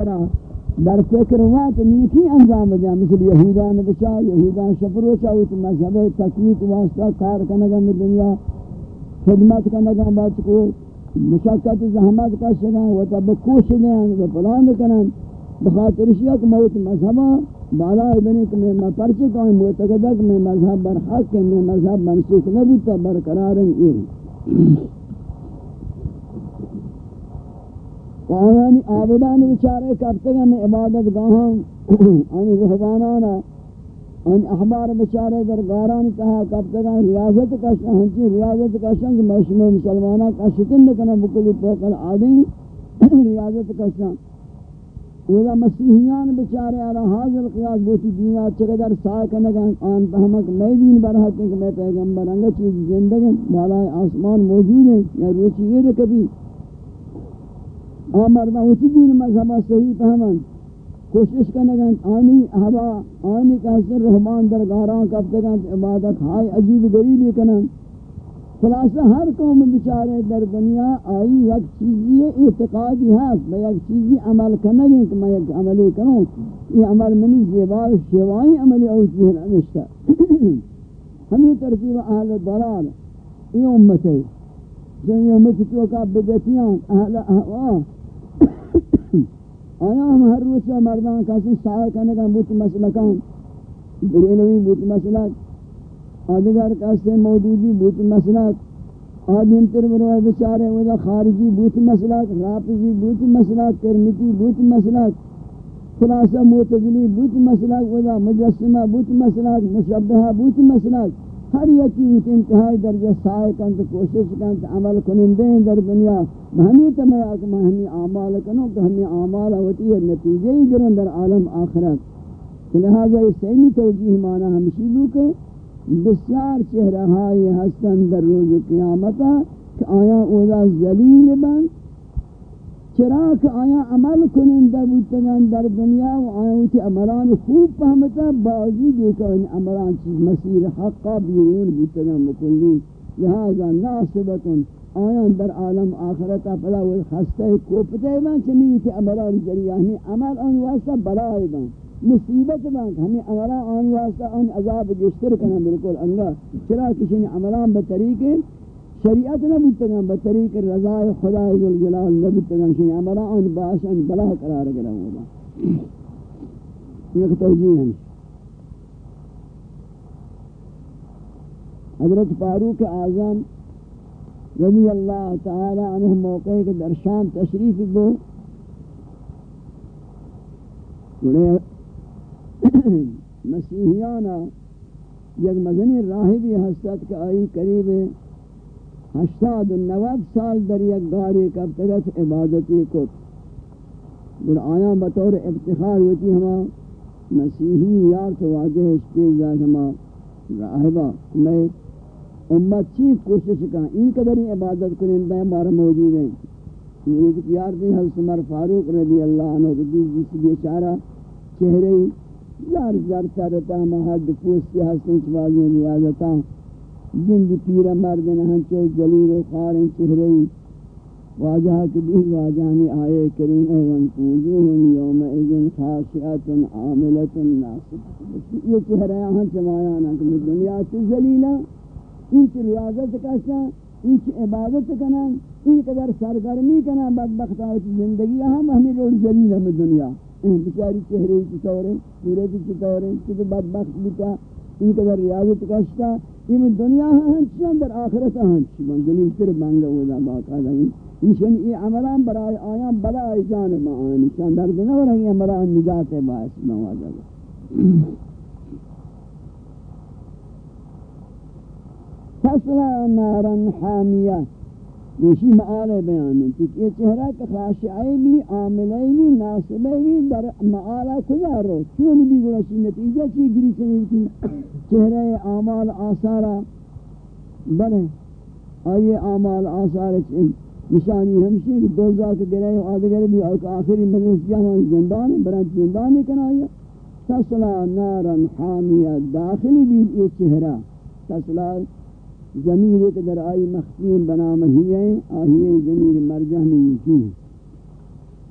طرح در فکر وقت نیکی انجام دیا مثل یہودان بچا یہودان شفر شفرو چاہیت مذہب تقویت واسطہ کار کنگم دنیا، خدمت کنگم بات کو مشاکت زحمت کا شگا و تب کوش دیں و پلان کنن. بخاطر شیعہ کہ موت مذہبہ بالا ابنی کہ میں پرچے کہوں معتقدہ کہ میں مذہب بر حق میں مذہب منسوخ نبوتا برقرار ہیں آیانی آبدان بچارے کرتے گا میں عبادت گاہاں، آنی رہبانانا آنی احبار بچارے در گاران کہا کرتے گا ریاضت کشن ہنچی ریاضت کشن کہ میں مسلمانہ کشتن نکنا بکلی پوکل آدھی ریاضت کشن۔ اولا مسیحیان بچارے علا حاضر قیاس بوتی دینا چقدر سائے کنگا آن تحمق میں دین برحق کہ میں پیغمبر، انگا چیز زندگی بالا آسمان موجود ہے یا روچی یہ رکبی۔ آمردہ اسی دین مذہبہ صحیح فہمن کوشش کرنگن آنی ہوا آنی کا حسن رحمان درگاران کفتگن عبادت ہائی عجیب غریبی کنن. خلاصہ ہر قوم بچارے در دنیا آئی یک چیزی اعتقادی ہے میں یک چیزی عمل کرنگیں کہ میں یک عملی کروں یہ عمل منی زیبار شیوائی عملی اوچی ہے نشتا ہمیں ترتیب اہل دلال یہ امت ہے جو یہ امت تو کا بدتیاں اہل احوا آیا ہم ہر روز کا مردان کسی سائے کرنے کا بوت مسلکان برینوی بوت مسلک آدھگر کسی موجودی بوت مسلک آدم تر بروہ بچارے ودا خارجی بوت مسلک رافضی بوت مسلک کرمتی بوت مسلک خلاصہ معتزلی بوت مسلک ودا مجسمہ بوت مسلک مشبہہ بوت مسلک ہر یکی وچ انتہائی درجہ سائے کن تو کوشش کن تو عمل کنندے ہیں در دنیا۔ ہمیں تمہیں آکما ہمیں اعمال کنو کہ ہمیں اعمال ہوتی ہے نتیجہ ہی گرن در عالم آخرت۔ لہذا یہ سیمی توجیح مانا ہمشی دو کہ بسیار چہرہ ہائی حسن در روز قیامتا کہ آیا اولا ذلیل بند چرا کہ آیا عمل کنندہ بودتگان در دنیا و آیا ہوتی عملان خوب فهمتا باوجود کہ ان عملان چیز مسیر حقا بیرون بودتگان مکلی لہذا ناصبتن آیا در عالم آخرتا فلا و خسته کوپتے بان چمی ہوتی عملان ذریعہ یعنی ہمیں عمل آن واسطہ بلائے بان مصیبت بان ہمیں یعنی عملان آن واسطہ آن عذاب گشتر کنا بالکل. انگا چرا کسی عملان بطریقے شریعت نہ بتگان بطریق رضا خدا ذل جلال نہ بتگان شنی امرا ان باش ان بلا قرار گرا ہوگا یہ توجیہ ہے حضرت فاروق اعظم رضی اللہ تعالی عنہ موقع کے درشان تشریف دو مسیحیانا یک مزنی راہبی حسد کا آئی قریب ہشتاد نوت سال در یک گاری کب تگت عبادتی کت. گر آیا بطور افتخار ہوتی ہما مسیحی یار تو واجہ اشتیج جا ہما راہبہ میں امت چی کوشش کا ان قدر عبادت کریں دیں ہمارا موجود ہیں. یہ یار دی حضرت عمر فاروق رضی اللہ عنہ کی جس بیچارہ چہرے یار زر ترتا محد پوستی حسن چوازی ریاضتاں جند پیر مرد نہن چو جلیل و خارن چہرئی واجہ کے بھی واجہ میں آئے کریم ایون پوجوہن یوم ایزن خاشعت عاملت ناصب۔ یہ چہرہ ہاں چمایا نا کہ دنیا چو زلیلہ ان چو ریاضت کشا ان چو عبادت کنا ان قدر سرگرمی کنا بدبخت آئے زندگی ہم ہمیں روڑ زلیلہ میں دنیا۔ بچاری چہرے کی طوریں پورے کی طوریں کہ بدبخت بتا ان قدر ریاضت کشتا ایم دنیا هم در آخرت هم چی من دلیل تر بنده ودا باقی این این این عملان برای آیان بلا جان ما آنی شان در دنیا برای این عملان نجات باعث نوازه تسلا نارن حامیه. نشی معال بیان ہے کہ یہ چہرہ کا خاشعی بھی عاملی بھی ناصبی بھی در معالا کجا رو؟ چون بھی گرشی نتیجہ چی؟ گری چنی تھی چہرہ اعمال آثارا بلے آئیے اعمال آثار نشانی ہمشی کہ دوزا کے گرے و آدھگر بھی آخری مدرس جہاں زندان برانچ زندان کنایا تصلا نارا حامیہ داخلی بھی یہ چہرہ تصلا زمین ایک در آئی مخفیم بنا مہی ہے آہی زمین مرجع میں یکی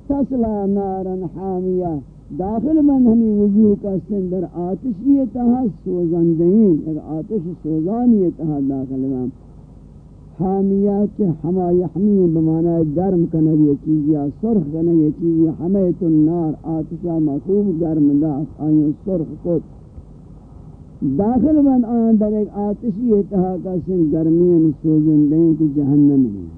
تسلا نارا حامیہ، داخل من ہمی وجوہ کا سندر آتش یہ تہا سوزندین ایک آتش سوزانی یہ تہا داخل من۔ حامیہ چھ ہما یحمی بمانا گرم کنگ یہ چیزی سرخ کنگ یہ چیزی حمیت النار آتشا مخوب گرم دا آئین سرخ کت داخل من آن در ایک آتشی اتحا کا سن گرمین سوزن دیں کہ جہنم میں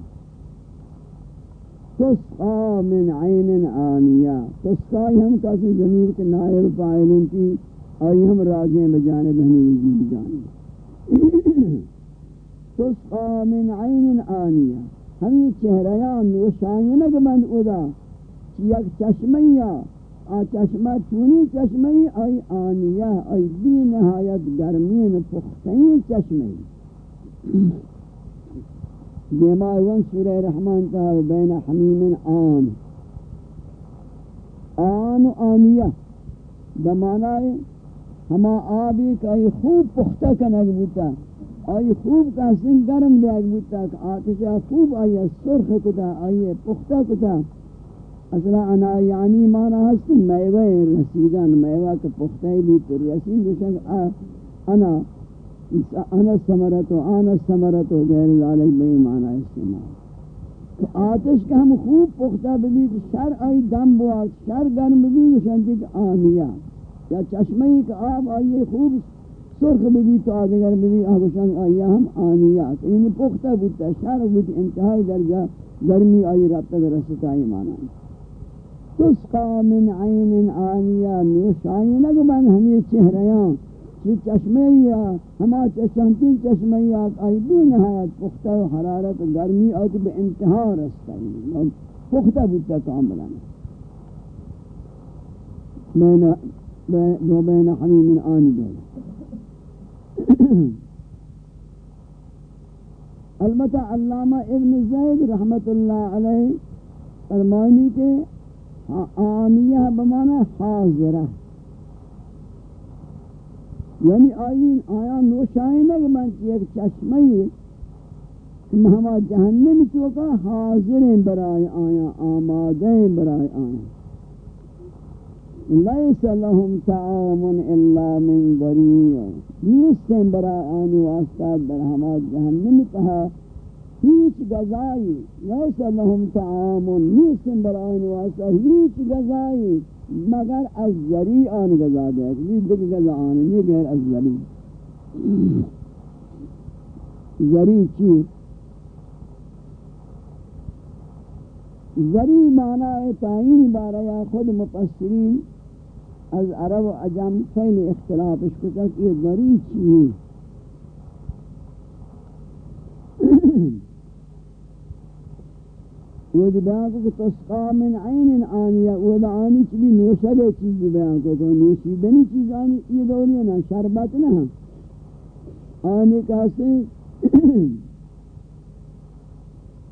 تسقا من عین آنیا تسقا ہم کا سن زمین کے نائب فائلن کی آئی ہم راجیں بجانب ہمیں وجود جانے۔ تسقا من عین آنیا ہمیں چہریان نوشائنگ بند ادا، یک چشمیہ آ چشمہ چونی چشمہ آئی آنیہ آئی بی نہایت گرمین پختین چشمہ دیمائی ون سورہ رحمان کا بین حمیم آن. آن آنیہ بمعنی ہما آبی کا آئی خوب پختہ کنگ بوتا آئی خوب کا سن گرم لیگ بوتا آتشہ خوب آئی سرخ کتا آئی پختہ کتا. اصلا انا یعنی مانا ہست میوہ رسیدن میوہ کے پختہ بھی تو رسید بشن انا انا سمرتو انا سمرتو غیر ذالک بئی مانا استعمال. تو آتش کا ہم خوب پختہ بھی شر آئی دم بوا، شر گرم بھی بشن تک آنیا. یا چشمہی کا آب آئیے خوب سرخ بھی تو آدھگر بھی آگوشن آئیے ہم آنیا. یعنی پختہ بودتا شر بود انتہائی درجہ گرمی آئی رب تک رسطہ آئی مانا ہے تسقا من عین آنیا نوشائی لگ من ہمیں چہریاں چی چشمیہ ہما چشمتی چشمیہ آئی بھی نہایت پختہ و حرارت و گرمی آئی بے انتہا رستا ہے پختہ بودتا کاملا. دو بین حمیم آنی دو البتہ علامہ ابن زید رحمت اللہ علیہ فرمانی کے آنیہ بمانا حاضرہ۔ یعنی آئین آیا نوشائنہ کہ من ایک چشمہی کہ ہما جہنم چوکا حاضریں برائے آیا، آمادیں برائے آیا۔ لیس لهم تعام الا من ضریع نیستیں برائے آنی واسطہ در ہما جہنم کہا هیچ غذایی لیس لهم طعام نیستن برای واسطه، هیچ غذایی مگر از زری آن غذا ده یہ دیکھ غذا آن نہیں غیر از زری. زری چی؟ زری معنی تعین بارہ خود مفسرین از عرب و عجم خیلی اختلافش کتا کہ زری چی؟ ہے وہ بیان کو تسقا من عین آنیہ وہ آنی چلی نوشگے چیز بیان کو کہ نوشیدنی چیز آنی یہ دولی نا شربت نا آنی کہتے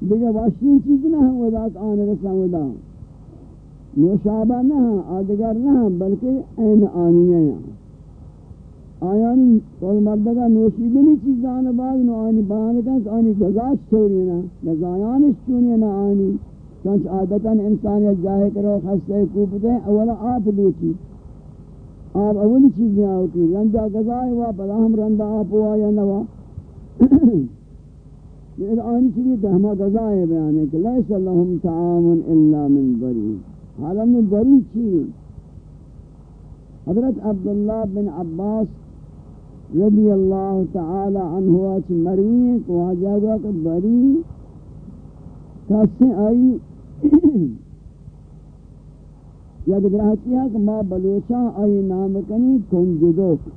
دیگه واشین چیز نہ ہم ودا آن رسان ودا نوشابہ نہ آدگر نہ بلکہ این آنیہ ہیں آیانی کل مردگا نوشیدنی چیزان بعد، نو آنی بیان کہ آنی گزاش چھوڑی نا گزایانش چونی نا آنی۔ چونچ عادتا انسان یک جاہے کرو خستے کوپتے ہیں اولا آپ لوٹی۔ آپ اولی چیزیں آوتی رنجا گزائے ہوا پدا ہم رندہ آپ ہوا یا نوا۔ یہ آنی چیزیں کہ ہما گزائے بیانے کہ لیس اللہم تعام الا من بری حالا من بری چیز حضرت عبداللہ بن عباس رضی اللہ تعالی عنہ واچ مروی کو آجا گا کہ بری کسی آئی یک درہتی ہے کہ ما بلوچا آئی نام کنی کنجدوک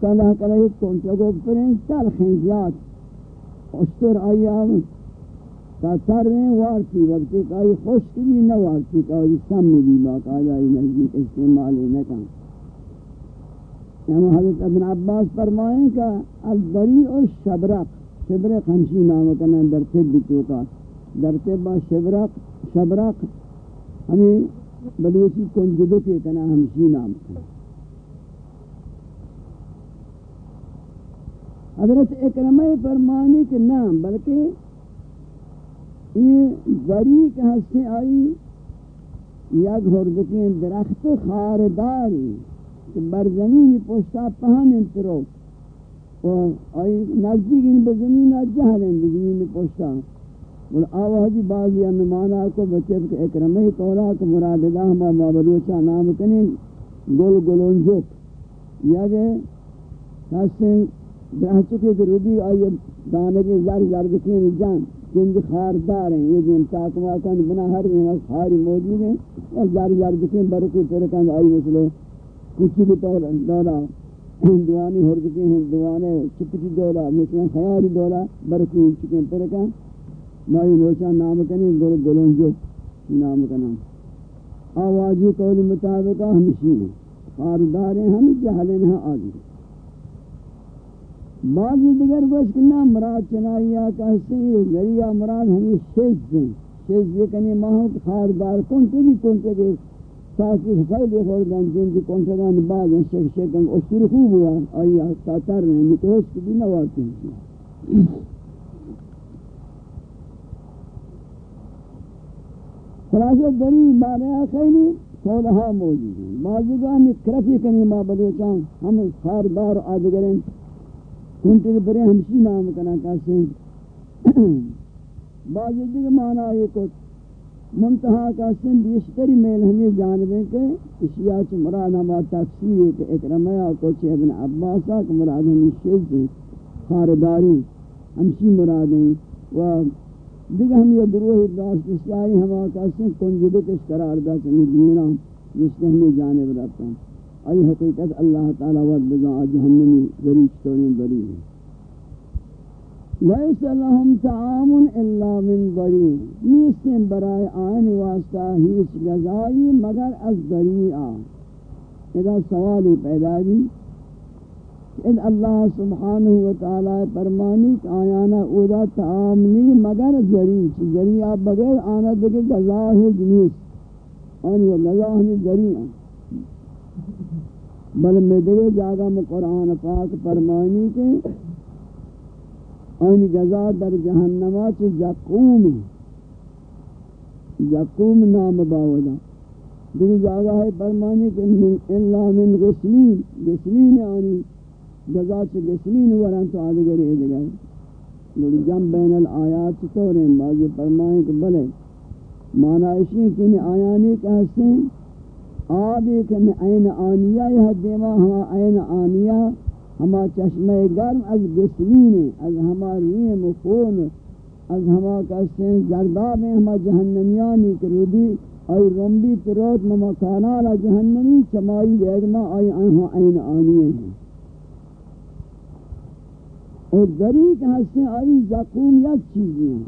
کلا کلا ایک کنجدوک پرین تل خنزیات اشتر آئی آئی تا تر رہیں وارتی وقتی کہ آئی خوشک بھی نہ وارتی کہ آئی سم بھی باقا آئی نزدیک استعمالی نکن۔ یعنی حضرت ابن عباس فرمائیں کہ البری اور شبرق شبرق ہمشی نام کنا در طب چوکا در طب شبرق شبرق ہمیں بلوچی کنجدو کے کنا ہمشی نام کنا حضرت اکرمہ فرمانی کے نام، بلکہ یہ ذریق ہستے آئی؟ یک ہردکین درخت خارداری۔ کہ بر زمین پوشتا پہن انترو و آئی نزدیک ان بزمین جہل ہیں بزمین پوشتا اور آوازی بعضی انمانا کو بچب کہ اکرمی قولا کہ مراد اللہ ما مابلوچا نام کنی گل گلونجک یا کہ ہستے درخت کے ردی آئی دانگی زر زر بکین جان جنگ خاردار ہیں یہ دن تاکما کن بنا ہر دن خاری موجود ہیں اور زر زر بکین برکی پرکند آئی مثل کچھ بھی طور دولا ہندوانی حرکتی ہیں ہندوانے چپچی دولا مثل خیاری دولا برکی چکین پرکند مائی روشا نام کنی، گل گلون جو نام کنا۔ آوازی قول مطابقہ ہمشی ہیں۔ خاردار ہم جہلیں ہیں آگی بعضی دیگر گوش کنا مراد چنائیا کہتے ہیں، ذریعہ مراد ہمیں شیز دیں شیز یہ کنی ماہوں خاردار کنتے بھی کنتے کہ ساکی خیلی خوردن جن کی کنتگان بعض ہیں شک شکن اشتر خوب ہوا آیا تاتر رہے نکوش کی بھی نواتی ہیں خلاصہ دری بارے خیلی سولہا موجود ہیں. بعضی کو ہمیں کرفی کنی ما بلوچان ہم خاردار آدگریں کنتے برے ہمشی نام کنا کہتے ہیں بعض دیگر معنی یہ کو منتہا کہتے ہیں بیشتری میل ہمیں جانبیں کہ اشیاء چھ مراد ہما تفسیر ہے کہ اکرمیا کو ابن عباسا کہ مراد ہمیں شیز خارداری، ہمشی مراد ہیں۔ و دیگر ہم یہ دروہ ابلاس اشیائی ہما کہتے ہیں کنجدو کش قرار دا چمی دینا جس کے ہمیں جانب رہتا ہیں ای حقیقت اللہ تعالی ود بزا جہنمی ذریع چطوری بری ہے لیس لهم تعام الا من ضریع. نیستن برای آئین واسطہ ہیچ غذائی مگر از ضریعہ اذا سوالی پیدا بھی ان اللہ سبحانہ وتعالی فرمانی کہ آیانا اودا تعام نہیں مگر ذریع ذریعہ بغیر آنا دیکھے غذا ہے جنیس آنی و غذا ہمیں ذریعہ بل مدرے جاگا میں قرآن پاک فرمانی کے این گزا در جہنما چھ زقوم. زقوم نام باودا. دیکھ جاگا ہے فرمانی کہ من اللہ من غسلین. غسلین یعنی آنی گزا چھ غسلین ورن تو آدھگر ادگر گوڑی جم بین الآیات چطور ہیں، بعضی فرمائیں کہ بلے معنی اشی کہ آیانی کہ حسین آبی کہ میں عین آنیہ یہ دیما، ہما عین آنیہ ہما چشمہ گرم از گسلین از ہما ریم و خون، از ہما کسیں زرداب میں ہما جہنمیانی کرودی آئی رمبی تروت مما کانالا جہنمی چمائی دیگنا آئی آنہا عین آنیہ ہیں۔ اور دریق ہستے آئی زقوم یک چیزی ہیں۔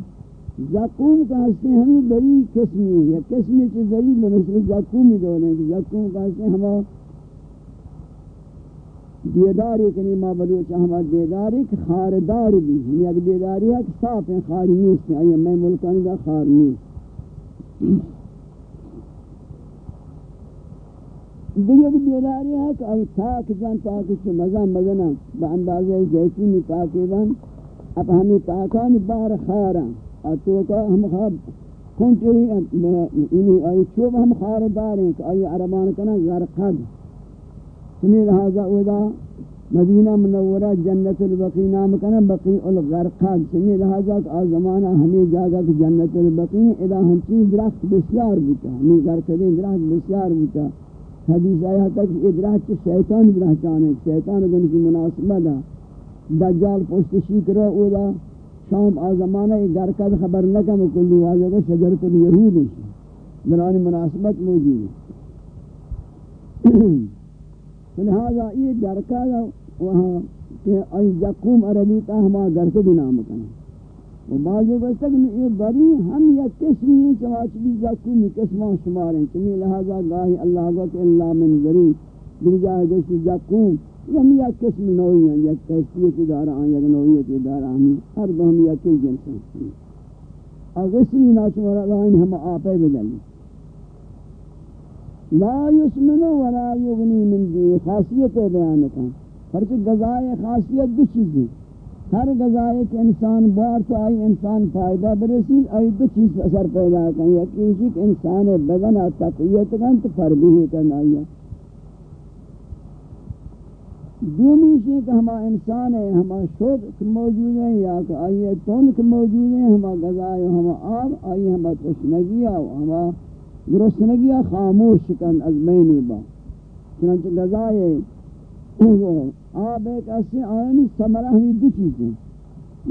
زقوم کا ہستے ہمیں دری قسمی ہے یا قسمی چیز دری بمثل زقومی دونے ہیں۔ زقوم کا ہستے ہمیں دیداری کنی ما بلوچا ہما دیداری کہ خاردار بھی ہم یک دیداری ہے کہ صاف ہیں خاری نیست. یعنی ہیں آئیے میں ملکانی کا خار نیست. دیگر دیداری ہے کہ آئی تاک جان، تاک سے مزہ مزنہ با اندازہ زیتینی تاکی بان اب ہمیں تاکانی بار خارا تو کا ہم خواب کنچری انہی آئی چوب ہم خاردار ہیں کہ آئی عربان کنا غرقد سمی لہذا اودا مدینہ منورہ جنت البقی نام کنا بقی الغرقد سمی لہذا کہ آج زمانہ ہمیں جاگا کہ جنت البقی ادا ہم چیز درخت بسیار بوتا، ہمیں غرقدین درخت بسیار بوتا۔ حدیث آیا تک یہ درخت شیطان درخت آنے شیطان گن کی مناسبت ہے دجال پوشت شکرہ اودا، شام آ زمانہ یہ گھر خبر نہ کہ کلی واجہ کو شجرت الیہود ہے۔ درانی مناسبت موجود ہے۔ لہذا یہ گھر وہاں کہ ای زقوم عربی تا ہما گھر بھی نام کنا و بعضی کو تک یہ بری ہم یا قسمی ہیں چواچ بھی زقوم قسمان شمار ہیں چمی لہذا گاہی اللہ کو کہ اللہ من ذری در جائے گوشتی زقوم یہ ہم یا قسم نوعی ہیں، یا کیفیت ادارہ ہیں، یا نوعیت ادارہ ہیں، ہر دو ہم یا کئی جنس ہیں۔ اغسری ناشور اللہ ہم آپے بدلی لا یسمن ولا یغنی من دی. خاصیت بیان کا فرچ غذائے خاصیت دو چیزیں ہر غذائے کہ انسان بار تو آئی انسان فائدہ برسید، آئی دو چیز اثر پیدا کن. کریں یقینی جی کہ انسان بدن تقویت کن تو فربی کرنا آئی دومی سے کہ ہما انسان ہے، ہما شوق موجود ہیں یا کہ آئیے تونک موجود ہیں ہما غذائے ہما آب، آئی ہما تشنگیہ ہما گرسنگیہ خاموش کن از مینی با. چنانچہ غذائے آب ایک ایسے آئینی سمرہ ہمیں دو چیزیں.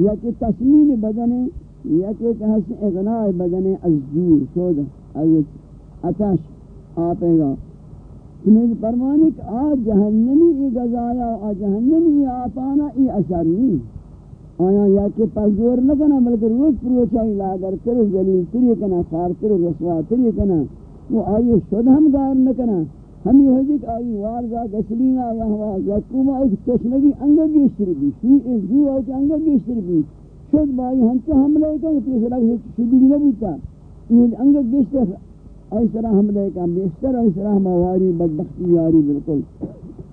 یا کہ تسمین بدن ہے یا کہ ایک ایسے اغناء بدن ہے از جور شود از اتش آپے گا چنانچہ فرمانی کہ آ جہنمی ای گزایا آ جہنمی ای آپانا ای اثر نہیں آیا یا کہ پزور نہ کنا بلکہ روز پروچ آئی لاغر تر زلیل تری کنا، خار تر رسوا تری کنا، وہ آئی شد ہم گار نہ کنا۔ ہمی ہوجی کہ آئی وارزا گسلینا یا ہوا زکوما ایک تشنگی انگا گیشتر بھی شو ایک جو آئی انگا گیشتر بھی۔ شد بائی ہنچا حملے کن پیس رکھ شدی نبوتا یہ انگا گیشتر اس طرح حملے کا بیشتر اس طرح مواری بدبختی یاری، بالکل۔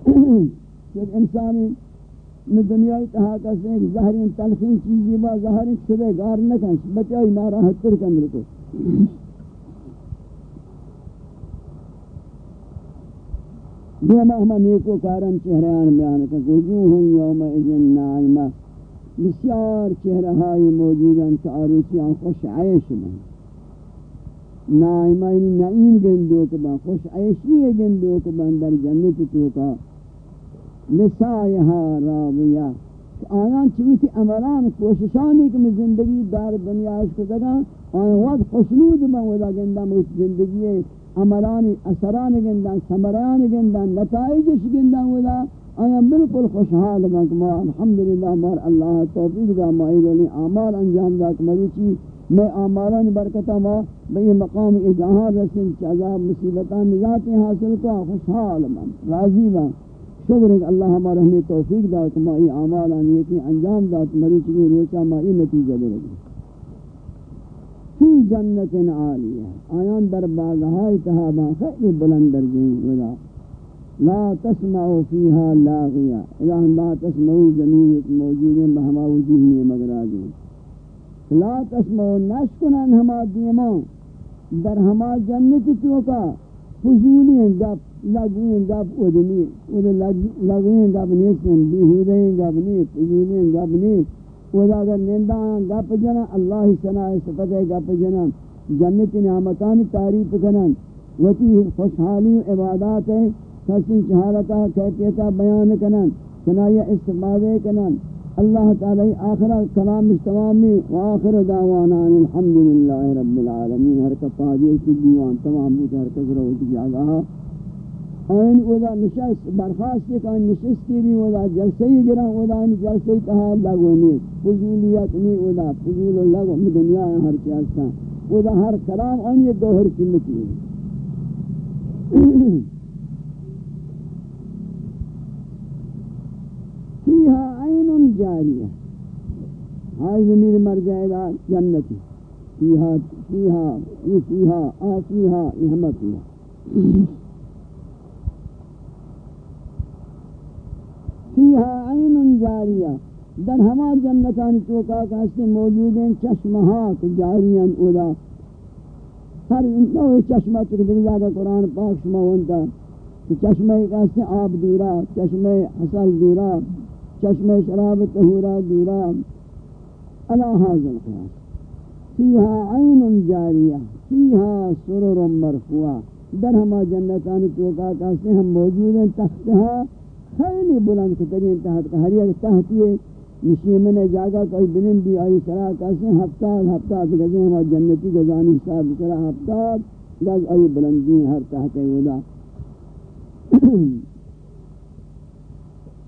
ایک انسانی میں دنیای تہا کسی ایک زہرین تلخین چیزی با زہرین شبہ گار نکن بچائی ناراحت تر کن بالکل۔ دیما ہما نیکو کارن چہریان بیان کن وجوہ یوم اذن نائمہ۔ بسیار چہرہائی موجودن کہ خوش عیش بن نائمہ یعنی نعیم گندو کبا، خوش عیشی گندو کبا در جنت توکا نسائها راضیہ۔ آیان چویتی عملان کوششانی کہ میں زندگی دار دنیا اس کو دگا آیان وقت خوشنود با ودا گندہ موت زندگی عملانی اثران گندہ سمران گندہ نتائجش گندہ ودا آیان بالکل خوشحال با کما الحمدللہ مار اللہ توفیق دا مائلونی آمال انجام دا کمریچی میں آمالان برکتا ما بئی مقام اجہاں رسل چی عذاب مصیبتان نجاتی حاصل کو خوشحال من، راضی من. شکر ہے کہ اللہ ہمارا ہمیں توفیق دا کہ ما ای اعمال ان آنیتی انجام دا کہ مریض کی روچا ما ای نتیجہ دے لگی فی جنت عالیہ۔ آیان در بازہائی تہابا خیلی بلند درجیں ودا۔ لا تسمعوا فیہا لاغیہ۔ اذا لا تسمعوا زمین ایک موجود ہیں بہما وجود میں مگر آجیں لا تسمعوا نشکنن ہما دیمان۔ در ہما جنت چوکا۔ فضولی گپ لگوین گپ ادنی لگوین گپ نیستن بیہودین گپ نیست فضولین گپ نیست. ودا اگر نندان، گپ جنا اللہ سنا صفت گپ جنا جنت نعمتانی تعریف کنن وتی خوشحالی و عبادات ہے کسی چہارتا کیفیتا بیان کنن کنایا استفادے کنن اللہ تعالی آخرہ کلام تمامی آخر دعوانا الحمدللہ رب العالمین ہر پاجئے کی دیوان تمام بوت ہر کا گروہ کی آگاہ این اوزا نشست برخواست کا نشستی بھی اوزا جلسے ہی گرہ اوزا آن جلسے کہا لگو نیت فضولیت نی اوزا فضول لگو میں دنیا ہے ہر چیز کا اوزا ہر کلام آنی دوہر کی مکی. ہے۔ فيها عين جارية هاي زمير مرجع إلى جنتي فيها فيها فيها آه فيها إهما فيها فيها عين جارية در ہما جنتان چوکا کا کاسے موجود ہیں چشمہات جاریاں اولا۔ ہر نوع چشمہ چکے دنی جاگا قرآن پاک شما ونتا چشمہ ایک کاسے آب دورا چشمہ حسل دورا چشم شراب تہورا دورا علا حاضر خیاس فیہا عین جاریہ، فیہا سرر مرفوع در ہما جنتانی توقع کاسے ہم موجود ہیں، تختہا خیلی بلند کترین تحت ہر یک تحتی نشیمن جاگا کوئی بلن بھی آئی سرا کاسے ہفتاد ہفتاد گزے ہما جنتی گزانی حساب سرا ہفتاد، گز آئی بلندی ہر تحت ودا.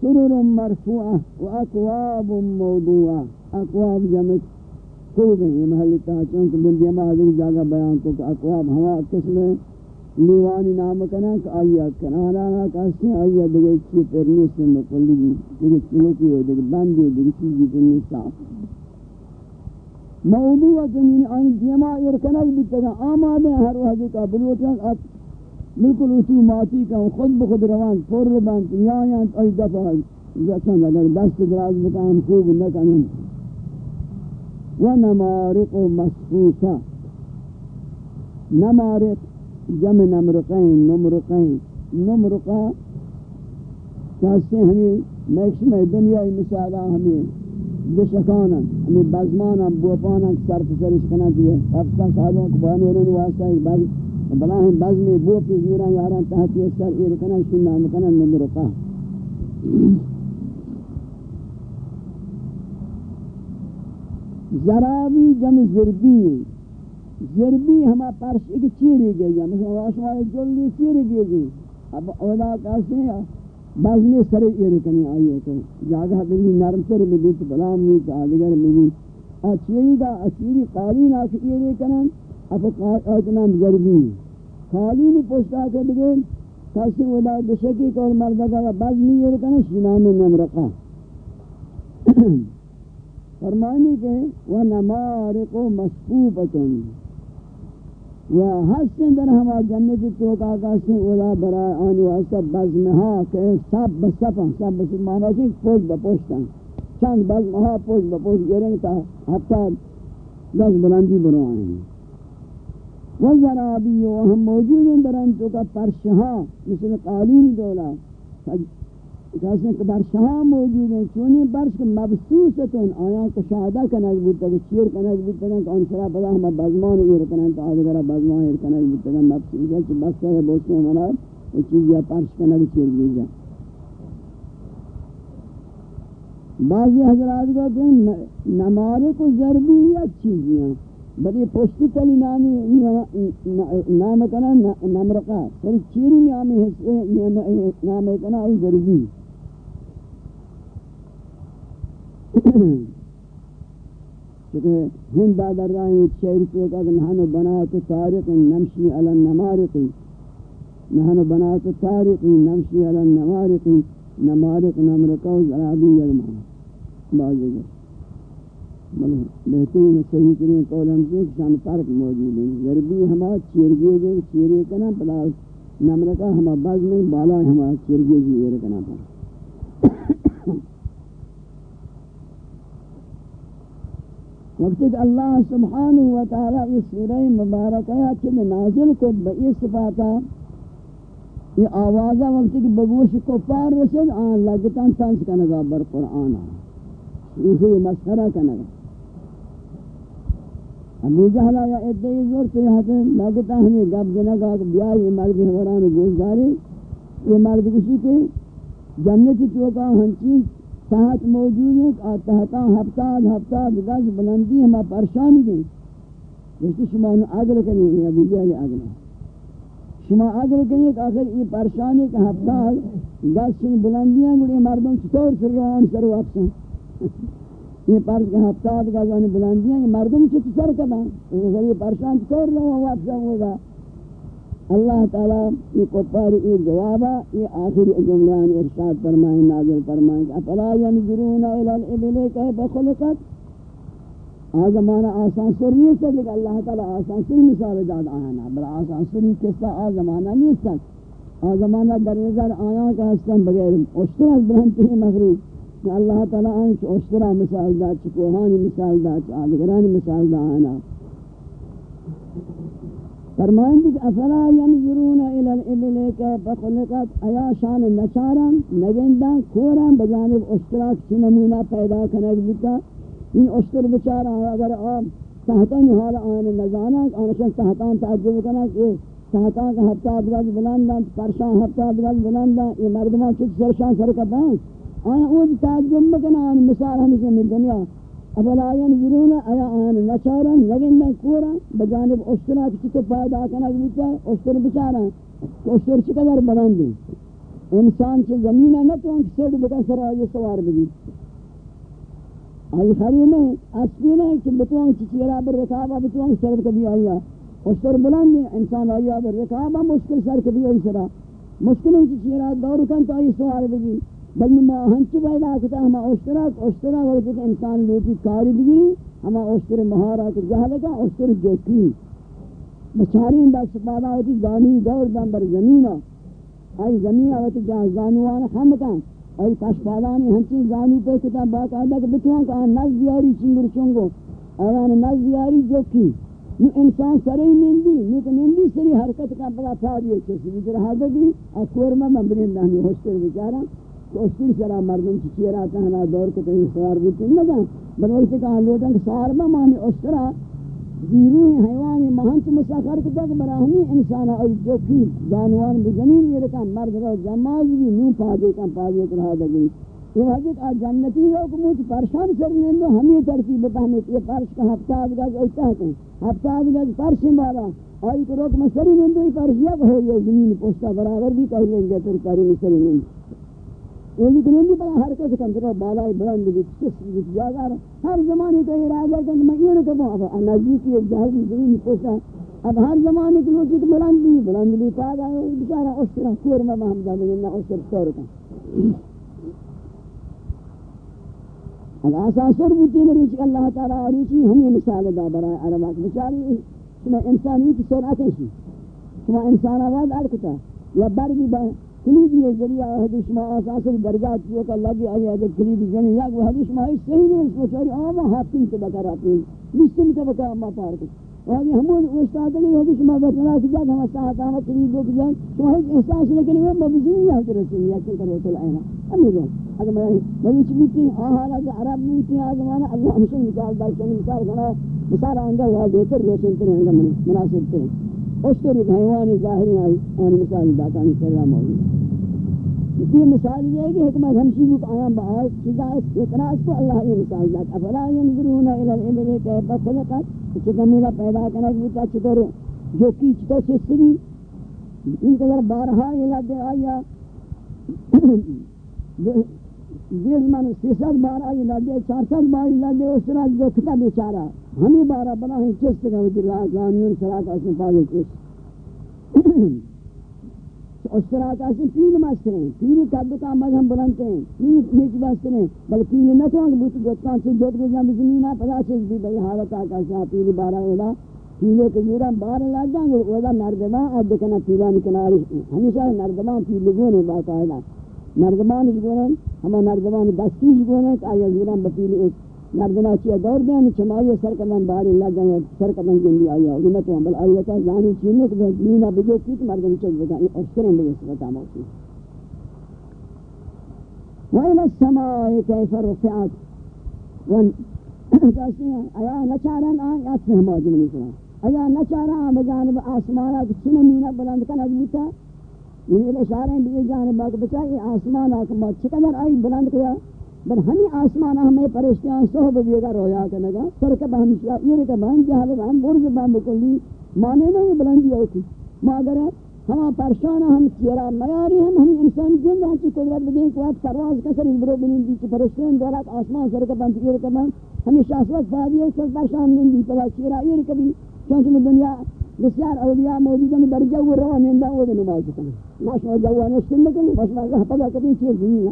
سرر مرفوعة وأكواب موضوعة. أكواب جمع خوب ہے یہ محل تاچوں کو بندیا مہاجر جاگا بیان کو کہ اقواب ہوا کس میں؟ لیوانی نام کنا کہ آیا کنا. ہنا کاسے آیا دگے کی پرنے سے مقلی جی چلو چلوکی ہو دگے باندے دگے چیزی دی پرنے صاف موضوع زمین آئین دیما ارکنک بیتگا آمادے ہر وحدی کا بلوٹنک بالکل اتو ماتی کا خود بخود روان پر بند یا یا ای دفعہ جسن اگر دست دراز بکام خوب نکنن و نمارق مسخوصہ نمارق جمع نمرقین نمرقین. نمرقہ کہتے ہیں ہمیں میکسم دنیای مثالہ ہمیں دشکانا ہمیں بزمانا بوپانا سر پسرش کنا دیئے ہفتہ سالوں کو بانوروں واسطہ ایک بار بلا ہم بزمی بوپی زورا یاران تحتی سر ایر کنا شنہ مکنا نمرقہ زرابی جم زربی زربی ہما پرش ایک چیری گئی ہے، مثلا واشوائی جلی چیری گئی ہے۔ اب اولا کہتے ہیں بعض سر ایر کنی آئیے کہ جاگہ بلی نرم سر ملی تو بلام نہیں تو آدگر ملی اچیری کا اچیری قالین آکھ ایرے کنن اب آکنام زربی قالین پوشتا کر دگے کسی اولا دشکی کول مردگا بعض نہیں ایر کنن شنام نمرقہ فرمانی کہ وہ نمارق و مسکوبتن و حسن در ہما جنت تو کسی اولا برای آنی واسطہ بزمہا کہ سب بسفن سب بسفن مانا چی پوش بپوشتن چند بزمہا پوش بپوش گرنگ تا حتی دس بلندی برو آئیں و ذرابی و ہم موجود ہیں در انتو کا پرشہا مثل قالین دولا۔ کہتے ہیں کہ برشہاں موجود ہیں، چونی برش کے مبسوستن، آیاں کو شہدہ کنک بودتا کہ چیر کنک بودتا کہ انسرا پدا ہم بزمان ایر کنک تو آدھگرہ بزمان ایر کنک بودتا کہ مبسوست ہے کہ بس ہے بوستے ہیں منا وہ چیز یا پرش کنک چیر بیجا بعضی حضرات کو کہ نمارے کو ضربی ہی ایک بلی پشتی تلی نامی نام کنا نمرقہ بلی چیری نامی حصے نام کنا ای ضربی چونکہ ہند در راہیں شہر کو کہا کہ نحن بنات تارق نمشی علی النمارق نحن بنات تارق نمشی علی النمارق نمارق نمرقہ زرابی یرمان بعض اگر بہترین صحیح کریں قول ہم سے شان فرق موجود ہے۔ ضربی ہما چیرگی دے چیرے کنا پلا نمرقہ ہما بعض میں بالا ہما چیرگی جی کنا پلا۔ وقت اللہ سبحانہ و تعالی اس سورہ مبارکہ چل نازل کو بئی صفاتا یہ آوازہ وقت کہ بگوش کفار رسل آن لگتاں تنس کنگا بر قرآن آن یہ مسخرہ کنگا ابو جہلہ یا ادعی زور تو یہاں لگتا ہمیں گب جنگا کہ بیائی مرد حوران گوش داری، یہ مرد کشی کے جنتی چوکا ہنچی تحت موجود ہے کہ تحتا ہفتاد ہفتاد گز بلندی ہما پرشانی دیں جیسے شما اگر کریں یہ ابو جہل اگر شما اگر کریں کہ آخر یہ پرشانی کہ ہفتاد گز سے بلندیاں گوڑی مردم چطور سر روان سر واپساں یہ پرش کہ ہفتاد گز بلندیاں یہ مردم چطور سر کباں یہ پرشان چھوڑ چطور روان واپساں ہوگا اللہ تعالیٰ یہ کفار یہ جوابا یہ آخری جملان ارشاد فرمائیں نازل فرمائیں افلا ینظرون الى الابل کیف خلقت؟ آزمانہ آسان سر نہیں سکتا کہ اللہ تعالیٰ آسان سر مثال داد آنا بل آسان سر سری قصہ آزمانہ نہیں سکتا آزمانہ در نظر آیا کا حسن بغیر اشترہ برہنتی مغروب۔ کہ اللہ تعالیٰ آنچ اشترہ مثال داد چکوہانی مثال داد چکوہانی مثال داد آنا فرمائیں کہ افلا ينظرون الى الابل كيف خلقت ایا شان نچارن نگندن کورن بجانب اشتراک چھ نمونہ پیدا کرنے بتا این اشتر بیچارہ اگر آپ تحتان حال آن نزانا آنشان تحتان تعجب کرنا کہ تحتان کا ہفتہ ادواز بلندن پرشان ہفتہ ادواز بلندن یہ مردمان چک سرشان سرکتان آیا اون تعجب مکنا آن مثال ہمیشہ من دنیا افلا ينظرون ایا آن نچارن نگندن کورا، بجانب اشترا کی تو پیدا کنک بیتا ہے، اشتر بچارا، اشتر چقدر بلندی انسان چه زمینہ نہ تو ان سیڈ بکا سر آئی سوار بگی۔ آئی خری میں اسپی نہیں کہ بتوان چیرا بر رکابا بتوان سر کبھی آیا اشتر بلند انسان آیا بر رکابا مشکل سر کبھی آئی سرا۔ مشکل ہے چیرا دور کن تو آئی سوار بگی۔ بل ما ہنچ پیدا کتا ہما اشتراک اشتراک وقت کہ انسان لوٹی کاری بگیری ہما اشتر مہارا کے جہل کا، اشتر جوکی۔ بچاری اندہ سپادا ہوتی زانی دور دن بر زمینہ۔ آئی زمینہ ہوتی، جہاں زانوان ہم کن ای پشپادانی ہنچین زانو پہ کتاب باقاعدہ کہ بتوان کہ نز دیاری چنگر چنگو۔ آیان نز دیاری جو نو انسان سرے نندی نو کہ نندی سری حرکت کا بلا پھاڑی چسی بجر حاضر کی اکور میں مبرین دہنی ہوشتر بچارا۔ تو اشتر سرا مردم چی چیرا تہنا دور کو تنی سوار بھی بوتی نگا بلوئی سے کہا لوٹا کہ سار میں مانی، اشترا۔ زیروی حیوانی مہنچ مساخر کو تک براہمی انسان ای جوکی جانوان بزمین یہ رکھا، مرد رو جماز بھی نو پادے کم پادے کرا دگی۔ یہ وجہ کہ جنتی ہو کہ مجھ پرشان کرنے دو ہمیں ترتیب بتانے کہ یہ پرش کا ہفتہ آدگاز ایسا ہے ہفتہ آدگاز پرش مارا۔ آئی کو روک مسری نندو یہ پرش یک ہو یہ زمین پوستا برابر بھی کہہ لیں گے تر کاری مسری نندو یہ لیکن نہیں پڑا ہر کوئی کم کرو بالا بلند بھی کس بھی جاگا ہر زمانے کا ارادہ کہ میں یہ نہ کہوں اب نزدیک یہ جہل زمین پوچھا اب ہر زمانے کے لوگ تو بلند بھی بلند بھی پا گئے بیچارہ اس طرح کور میں ہم جانے نہ اس طرح طور کا اب اساسر بوتی میری کہ اللہ تعالی عروسی ہمیں مثال دا برائے عربات. بیچاری شما انسانیت سرعت ہے شما انسان آواز ارکتا یا برگی کلید یہ ذریعہ حدیث ما اساس درجات کیوں کہ اللہ کی آئی ہے کلید جن یا وہ حدیث ما اس صحیح نہیں، اس مچاری آما حاکم تو بکر آتی ہیں مسلم تو بکر آما پار کر اور یہ ہمون استاد علی حدیث ما بکر آتی جا ہم ساعت آما کلید دو کجا شما ہیچ احساس لیکن وہ مبزوی ہے حضرت رسول یا کل کرو تل آئینا امیدون اگر میں میں چیتی آہالا کہ عرب موتی آزمانا اللہ ہمشن مثال داشتن مثال کنا مثال آنگا وہ بہتر روشن ترین آنگا مناسب ترین اشتری حیوان ظاہری آئی آن مثال داکانی کرنا موجود یہ مثال یہ ہے کہ حکمت ہمشی بک آیام بآیت چیزا اس اعتراض کو اللہ یہ مثال داک۔ افلا ینظرون الى الابل کیف خلقت؟ چکا مولا پیدا کرنا بوتا چطور جو کی چطور سسری ان قدر بارہا یہ دے آیا۔ دیز من سیصد بار آئی لدے چار سد بار لدے اس طرح جو کتا بیچارہ ہمیں بارہ بنا ہی چست کا وجہ اللہ زانیون سراک اس میں پاگے کس۔ اس طرح کا اسے پیل مستر ہیں پیل کدو کا مذہب بلنتے ہیں پیل میچ بستر ہیں بل پیل نہ تو کہ بوت گوتان سے جوت کو جام زمین ہے پتا سے بھی بھئی حالت آ کا پیل بارہ ہولا پیلے کے جورا بار لا جاں وہ نردما اد کنا پیلان کناری ہمیشہ نردما پیل گونے باقاعدہ نردمان گونے ہم نردمان دستی گونے کہ آیا جورا بپیل ایک مردنا چیئے دور دیں چمائی سر کمن بار اللہ جائے سر کمن جنبی آئی آئی میں تو ہم بل آئی تا جانی چینے کہ زمینہ بجو کی تو مردم چیز بتا، یہ اشتریں بجے سبتا موسی۔ وَإِلَى السَّمَاءِ كَيْفَ رُفِعَتْ؟ وَن کہتے ہیں، آیا نچارن، آن یا فہمہ جمعی سنا آیا نچارن، آن بجانب آسمانہ کچھ نمونہ بلند کن اجبوتا یہ اشارہ بھی جانب آکھ بچا، یہ آسمان آکھ ما چقدر آئی بلند کیا، بل ہمیں آسمان، ہمیں پرشتیاں صحب بھی بیگا رویا کرنے کنگا سرکب ہم یہ رکب ہم جہل ہم برز بام بکلی مانے نہیں بلندی ہوتی۔ ما اگر ہم پرشان ہم چیرا میاری ہم ہم انسان جن ہم چی قدرت بدیں کہ وقت پرواز کسر اس برو بنین دی چی پرشتیاں دولت آسمان سرکب ہم یہ رکب ہم ہمیں شاسوت فادی ہے، سر پرشان دن دی پلا چیرا یہ رکبی چونکہ میں دنیا بسیار اولیاء موجود ہیں در جو رہا میں اندہ وہ نماز کریں ماشاء اللہ جو نے سن کریں ماشاء اللہ پتہ کبھی چیز نہیں نا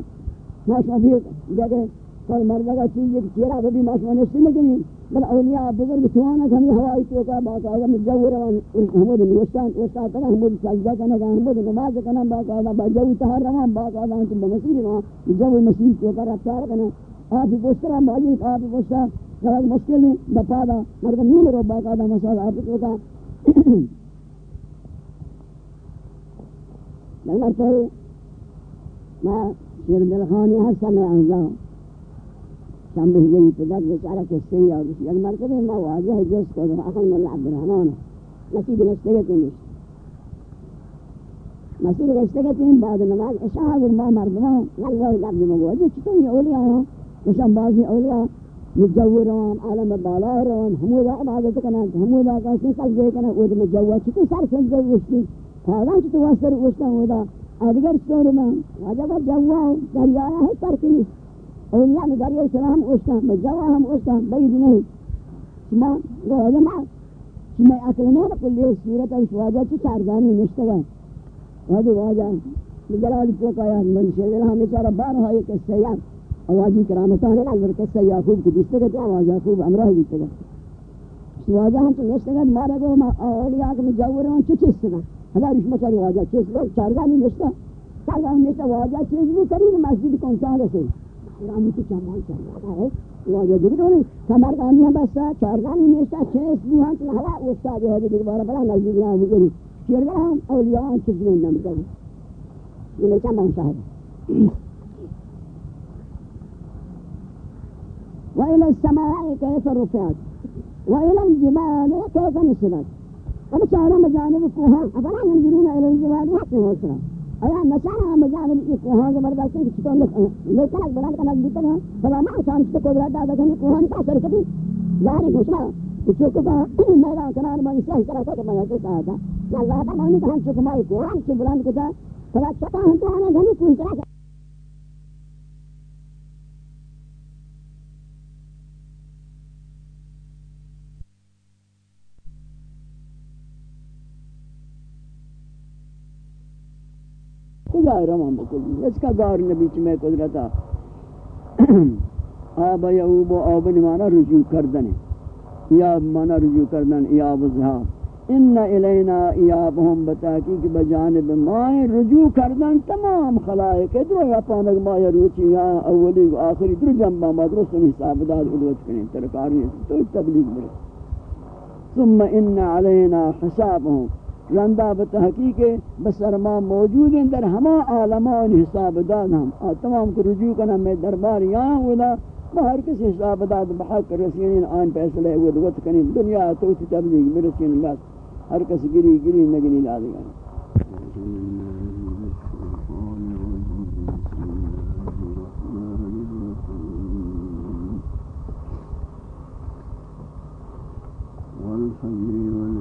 ماشاء بھی جگہ پر مرد کا چیز ایک چہرہ بھی ماشاء اللہ سن کریں بل اولیاء بزرگ توانا کمی ہوائی تو کا بات آگا میں جو روا حمد نوستان وستا کرا حمد سجدہ کرنا کہ حمد نماز کرنا بات آگا با جو تہر روا بات آگا أنتم بمسیر روا جو مسیر تو کا رفتار کرنا آپ گوشترا مالی آپ گوشترا مشکل نہیں بپا دا مرد نیم رو باقاعدہ مسئلہ آپ کو لما لنقل ما شیر دلخانی هست همه انزا شنبه جایی پدر بیچاره کشتی یا دوش یک مرتبه ما واضح جز کدو اخل مل عبدالرحمن. مسجد مستگتیم مسجد مستگتیم بعد نماز اشعار ما مردمان قلبه عبد مواجه چطور اولیاء ها؟ مشان بعضی اولیاء. مجور روان عالم بالا روان حمودا عبادت کنا حمودا کسی قلب کنا ود مجور چطور سر سن سنزر وشتی فعلا چطور وستر وشتا ہودا ادگر سور میں وجب جوا دریا ہے پر کی اولیاء میں دریا سلام وشتا اوستا جوا ہم اوستا بید نہیں شما گو جمع شما اصل نہیں کل یہ صورت اس واجہ چ چار دانی نشتگا وجہ واجہ جلال کو کہا من شیل ہم بیچارہ بار ہے کہ سیاح اواجی کرامتان ہے اگر کہ سیاح خوب کی دستے کہ آواز خوب امرہ بھی تگا واجہ ہم تو نشتگا مارا گو ما اولیاء کے جوور ہم چ چستنا ہزار اس مچاری واجہ چیز لوگ چارگاہ نہیں نشتا. چارگاہ چل ہمیشہ واجہ چیز بھی کری مسجد کون سا رسے. رانی کی چمان چاہتا ہے؟ واجہ دیکھ رہے ہیں سمرگانی ہم بس چارگانی نیشتا چیز بھی ہاں چلا ہوا استاد ہے دیکھ بارا بڑا نزدیک رہا ہے مجھے چیرگا ہم اولیاء چیز نہیں نام کریں یہ لیچہ مانتا ہے. وإلى السماء كيف رفعت؟ وإلى الجبال كيف نشرت؟ وبشعر مجانب كوها أفلا ينظرون إلى الجبال وحسن وسرا أيا نشعر مجانب كوها زبردست كتون لك؟ بلاد كنك بيتنا فلا ما عشان كتو قدرات هذا كنك كوها نتا شركتي ظاهر خشنا شكوكا ميرا كنان ما يسعي كرا سوك ما يجلس آتا يا الله تعالى نتا هم شكما يكوها هم شبران كتا فلا تشكا هم تهانا غني كوي كرا طرح ظاہر ہم بکلی اس کا گار نبی چمیں قدرتا آب یعوب و آب نمانا رجوع کردن ایاب مانا رجوع کردن ایاب زہاب ان الینا ایابهم بتحقیق بجانب مائیں رجوع کردن تمام خلائق درو یا پانک مائے روچی یا اولی و آخری درو جنبا ما درست حساب داد علوت کریں۔ ترکاری تو تبلیغ برے۔ ثم ان علینا حسابهم رندہ بتحقیق بسر ما موجود ہیں، در ہما عالمان حساب داد ہم. تمام کو رجوع کرنا میں دربار یہاں ہونا ہر کسی حساب داد بحق رسینین آن پیسلے ہوئے دوت کنی. دنیا توتی تبلیغ برسین بس. ہر کسی گری گری نگنی لادگا والفجر هل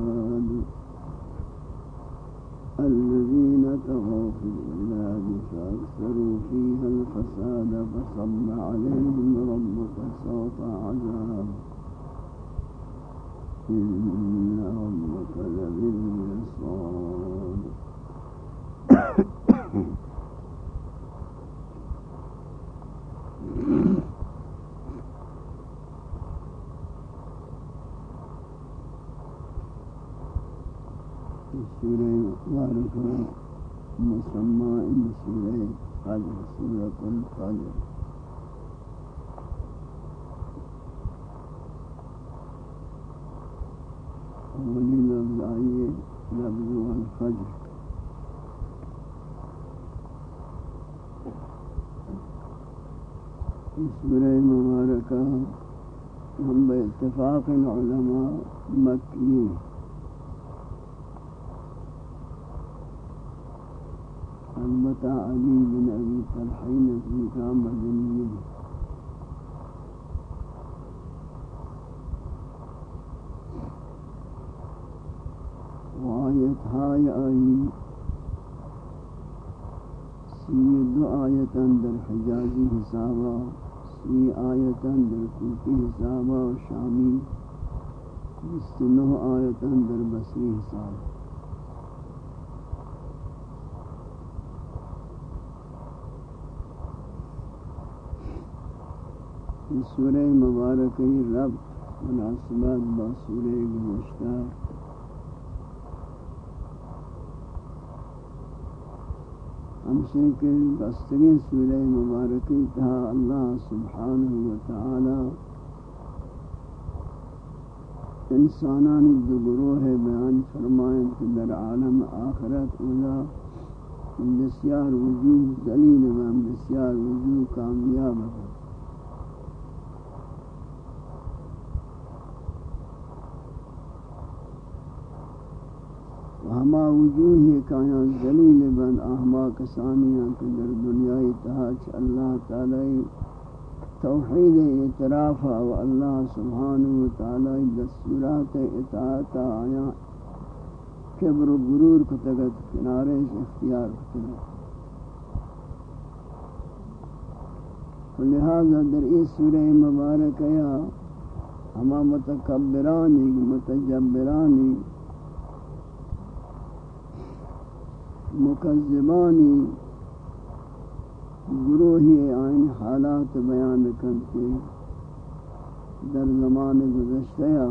الذين طغوا في البلاد فأكثروا فيها الفساد فصب عليهم ربك صوت عذاب. إن ربك لبالمرصاد سورہ بارکہ مسمى ان سورہ قدر سورة القدر اولی لفظ آئیے، لفظ الفجر۔ سورہ مبارکہ ہم بے اتفاق العلماء مکی البتہ علی بن طلحین کی کا مدنی۔ وآیت ہائی آئی۔ سی دو آیتاں در حجازی حسابا سی آیتاں در کوفی حسابا شامی سی آیتاں در بصری حسابا۔ سورہ مبارکی رب مناسبت با سورہ گوشتہ ہمشہ کے بستگی سورہ مبارکی تھا اللہ سبحانہ وتعالی انسانانی دو گروہ بیان فرمائیں کہ در عالم آخرت اولا بسیار وجوہ ذلیل و بسیار وجوہ کامیاب۔ ہے ہما وجوہ کایا ذلیل بن احما کسانیاں کہ در دنیا اتحاج اللہ تعالی توحید اعتراف و اللہ سبحانہ و تعالی دستورات اطاعت آیا کبر و غرور کو تگت کنارے سے اختیار کرتے لہذا در اس سورہ مبارک یا ہما متکبرانی، متجبرانی مکذبانی گروہی آئین حالات بیان کرتے در زمان گزشتہ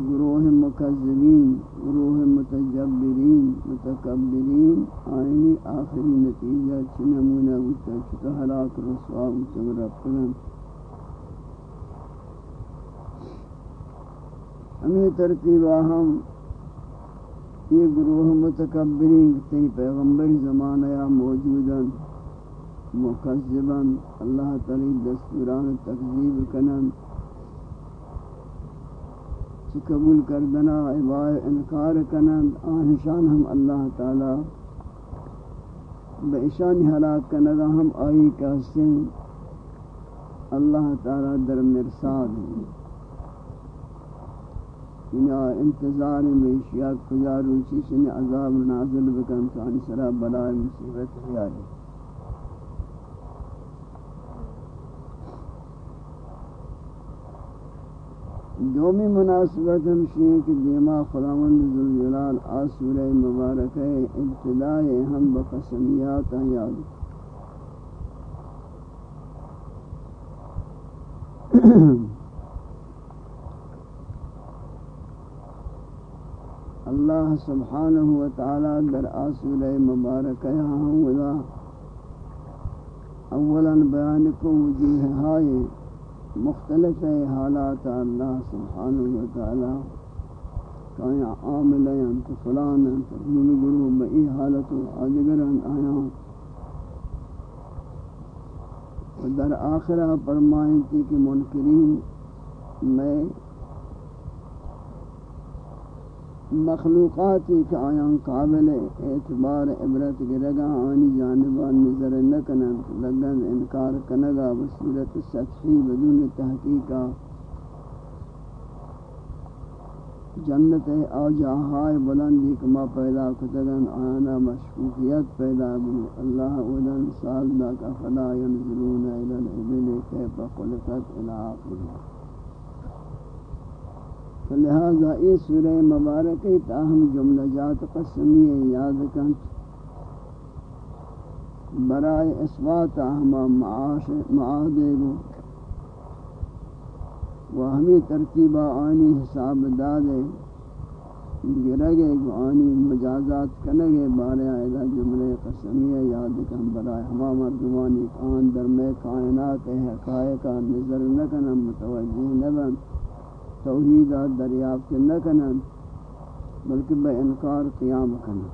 گروہ مکذبین، گروہ متجبرین، متکبرین آئینی آخری نتیجہ چنمونہ ہوتا چکا حلاک رسوا ہوتا رب ہمیں ترتیب ہم یہ گروہ متکبرین تی پیغمبر زمانہ یا موجودا مکذبا اللہ تعالی دستوران تکذیب کنن قبول کردنا عبای انکار کنن آنشان ہم اللہ تعالی بے اشان کنگا ہم آئی کہستیں اللہ تعالی در مرساد ہیں۔ یا انتظار میں اشیاء کجا روچی سن عذاب نازل بکن کانی سرا بلائے مصیبت خیالی دومی مناسبت ہمشی ہے کہ دیما خداوند ذوالجلال آسورہ مبارک ہے ابتداء ہم بقسمیات ہیں یاد. اللہ سبحانہ و تعالی در آسورہ مبارکہ ہاں ودا اولا بیان کو وجوہ ہائے مختلف حالات اللہ سبحانہ و تعالی کہیں عامل ہیں تو فلان ہیں تو من گروہ بئی حالت و آدگران آیا و در آخرہ فرمائیں تھی کہ منکرین میں مخلوقاتی کہ آیان قابل اعتبار عبرت گرگا آنی جانبان نظر نکنن لگن انکار کنگا بصورت سطحی بدون تحقیقا جنت آجاہائے بلندی کما پیدا کتگن آنا مشکوکیت پیدا بلو اللہ اودن سال دا کا فلا ینزلون الى الابل کیف خلقت الى آخر لہذا یہ سورہ مبارک تاہم جملہ جات قسمی یاد کن۔ برائے اثبات اہم معاش معاہدے گو و ہمیں ترتیبہ آنی حساب دادے۔ گرگے گو آنی مجازات کنگے بارے آئیدہ جملہ قسمیہ یاد کن۔ برائے ہما مردمانی آن درمے کائنات حقائق نظر نکنم، متوجہ نبن۔ توحید دریافت نہ کنن بلکہ بے انکار قیام کنن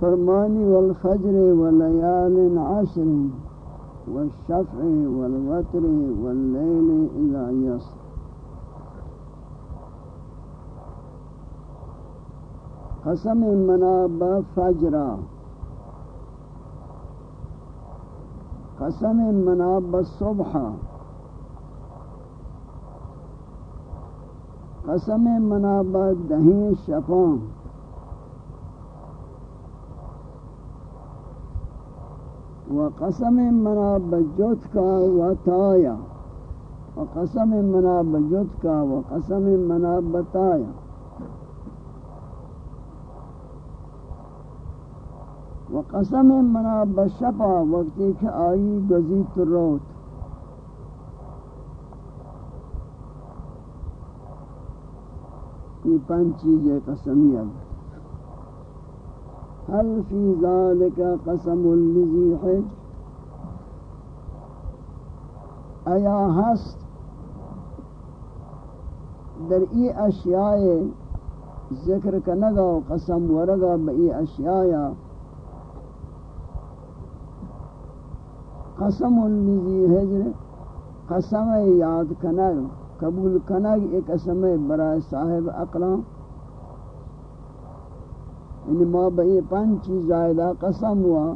فرمانی والفجر ولیال عشر والشفع والوتر واللیل اذا یصر قسم مناب فجرہ قسم مناب الصبح. قسم مناب دهین شفان وقسم مناب جتك وطايا وقسم مناب جتك وقسم مناب طايا قسم منا بشفا وقتی کہ آئی گزیت روت یہ پانچ چیزیں قسمی ہے هل فی ذالک قسم لذی حج ایا ہست در ای اشیاء ذکر کنگا و قسم ورگا بئی اشیاء قسم الذی جی۔ حجر قسم یاد کنگ قبول کنگ ایک قسم برای صاحب اقلام۔ یعنی ما بئی پنچ چیز زائدہ قسم ہوا۔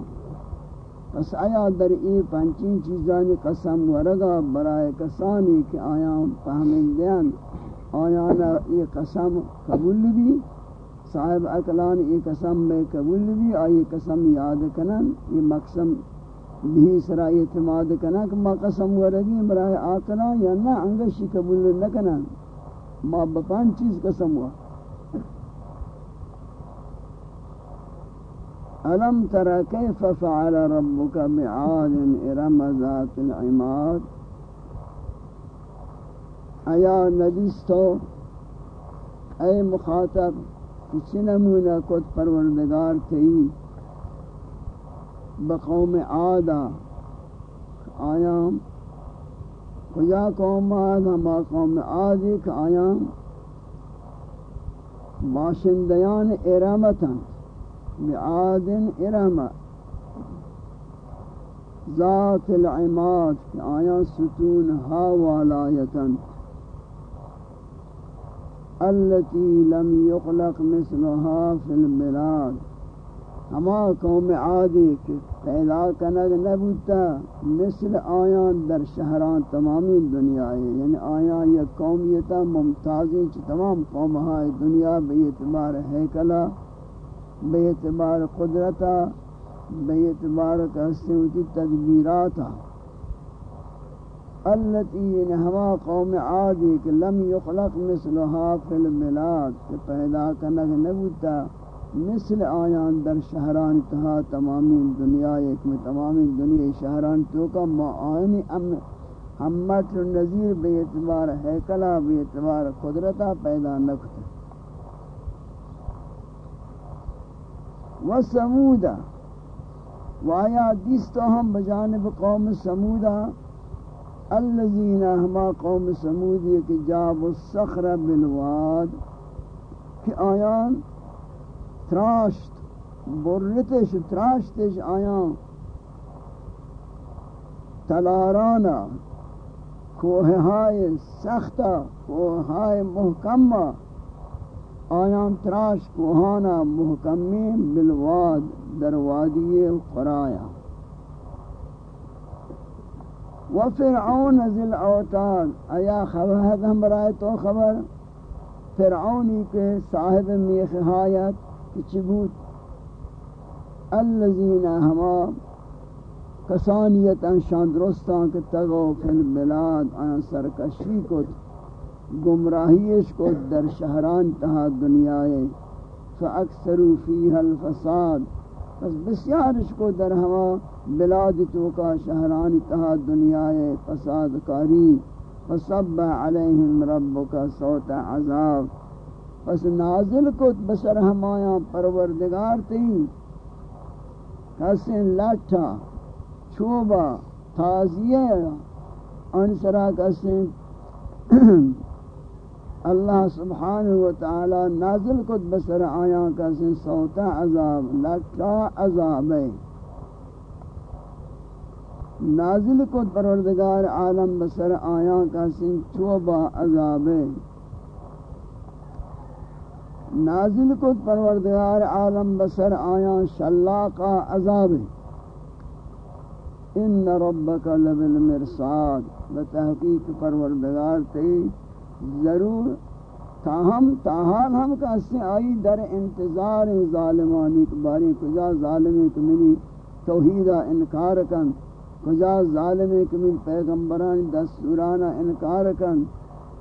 پس آیا در ای پنچین چیزانی قسم ورگا برای کسانی کہ آیا فہمین دیان آیا نا ای قسم قبول بھی، صاحب اکلان ای قسم میں قبول بھی، آئی قسم یاد کنن۔ یہ مقسم بھی سرا اعتماد کنن کہ ما قسم ورگی برای آکلا یا نا انگشی قبول نکنن ما بپن چیز قسم ہوا علم ترى كيف فعل ربك بعاد ارم ذات العماد؟ ایا ندیستو اے مخاطب، کسی نمونہ کت پروردگار تھی بقوم عادا آیا کجا قوم عاد ہما قوم عادی کہ آیا باشندیان ارامتاں بعاد ارم ذات العماد آیا ستون ها والایتن التي لم يخلق مثلها في البلاد ہما قوم عادی کہ پیدا کنگ نبوتا مثل آیان در شہران تمامی دنیا ہے۔ یعنی آیان یہ قومیتا ممتازی چی تمام قومہائی دنیا بے اعتبار حیکلہ بے اعتبار قدرتا، بے اعتبار کہستے ہوتی تدبیراتا۔ اللتی یعنی قوم عادی کہ لم یخلق مثلها فی البلاد، کہ پیدا کنگ نبوتا مثل آیان در شہران تہا تمامی دنیا، ایک میں تمامی دنیا شہران تو کا معانی ام حمت نظیر بے اعتبار حیکلہ بے اعتبار قدرتا پیدا نکتا۔ و سمودا، و آیا دیستا ہم بجانب قوم سمودا الذین ہما قوم سمودی کہ جاب الصخر بالواد، کہ آیان تراشت برتش تراشتش آیان تلارانا کوہ ہائے سختہ محکمہ. آیان تراش کوہانا محکمی بالواد در وادی قرایا و فرعون ذل اوتاد ایا خبر ہم برائے تو خبر؟ فرعونی کے صاحب میخ حایت کی الذین ہما کسانیت انشان درستان کے تگو فی البلاد آیان سرکشی کو گمراہیش کو در شہران تہا دنیائے فاکثروا فیہا الفساد. پس بسیارش کو در ہوا بلاد تو کا شہران تہا دنیائے فساد کاری فصب علیہم ربک صوت عذاب. پس نازل کو بسر ہمایا پروردگار تی کسن لٹھا چوبا تازیہ انسرا کسن اللہ سبحانہ و تعالی نازل کت بسر آیا کا سن صوت عذاب لکا عذاب نازل کت پروردگار عالم بسر آیا کا سن چوبا عذاب نازل کت پروردگار عالم بسر آیا شلاقا عذاب ان ربک لبالمرصاد۔ بتحقیق پروردگار تی ضرور تاہم تاہال ہم کا سے آئی در انتظار ظالمانی باری کجا ظالمی کمینی توحیدہ انکار کن، کجا ظالمی کمین پیغمبران دستورانہ انکار کن۔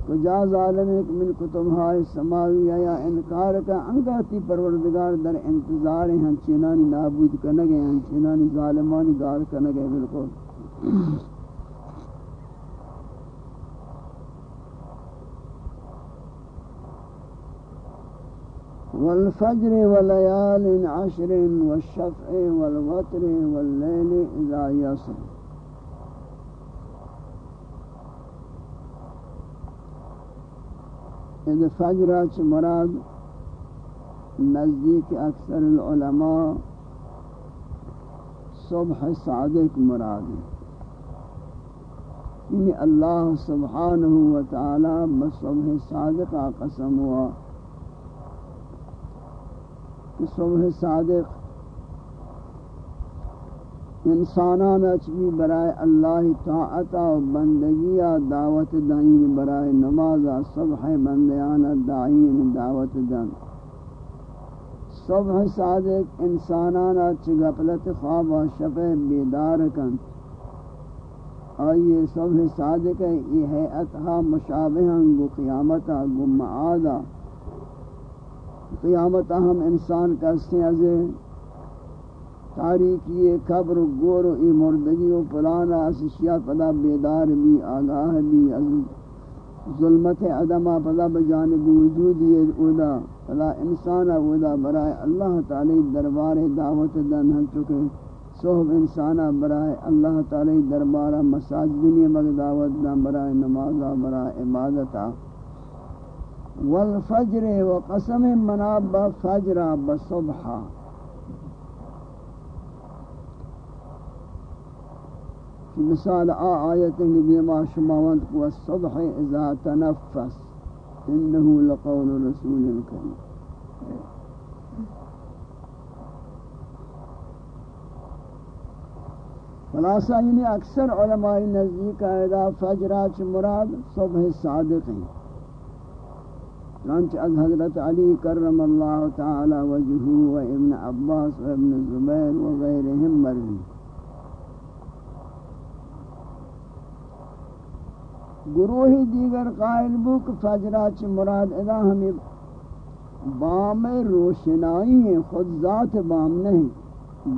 کجا ظالمی کمین کتبہائی سماویہ یا انکار کن انگاتی پروردگار در انتظار ہیں چینانی نابود کنگے ہیں چینانی ظالمانی گار کنگے بالکل۔ والفجر وليال عشر والشفع والوتر والليل إذا يصر اذ فجر مراد نزدیک اکثر العلماء صبح صادق مراد یعنی اللہ سبحانہ وتعالی بصبح صادق قسم ہوا۔ کہ صبح صادق انسانان اچھی برائے اللہ طاعت و بندگی دعوت دائین برائے نماز صبح بندیان دائین دعوت دن صبح صادق انسانان اچھی غفلت خواب و شفع بیدار کن۔ آئیے صبح صادق یہ حیعتها مشابہاں گو قیامتا گو معادا قیامتا ہم انسان کا سیازے تاریکی قبر و گور و ای مردگی و پلانا اسشیاء پدا بیدار بھی آگاہ بھی ظلمت عدمہ پدا بجانب وجودی اودا، پدا انسان اودا، برائے اللہ تعالی دربار دعوت دن ہم چکے صحب انسانہ برائے اللہ تعالی دربارہ مساجدنی مگ دعوت دن، برائے نمازہ برائے عبادتہ والفجر وقسم مناب فجر بصبحہ مثال آ آیت کہ دیما شماوند کو الصبح اذا تنفس. انه لقول رسول کریم. خلاصہ یعنی اکثر علماء نزدیک ادا فجرات مراد صبح صادق ہیں چنانچہ از حضرت علی کرم اللہ تعالی وجہہ و ابن عباس و ابن زبیر و غیرہم مروی گروہی دیگر قائل بک فجرات مراد ادا ہمیں بام روشنائی ہیں، خود ذات بام نہیں۔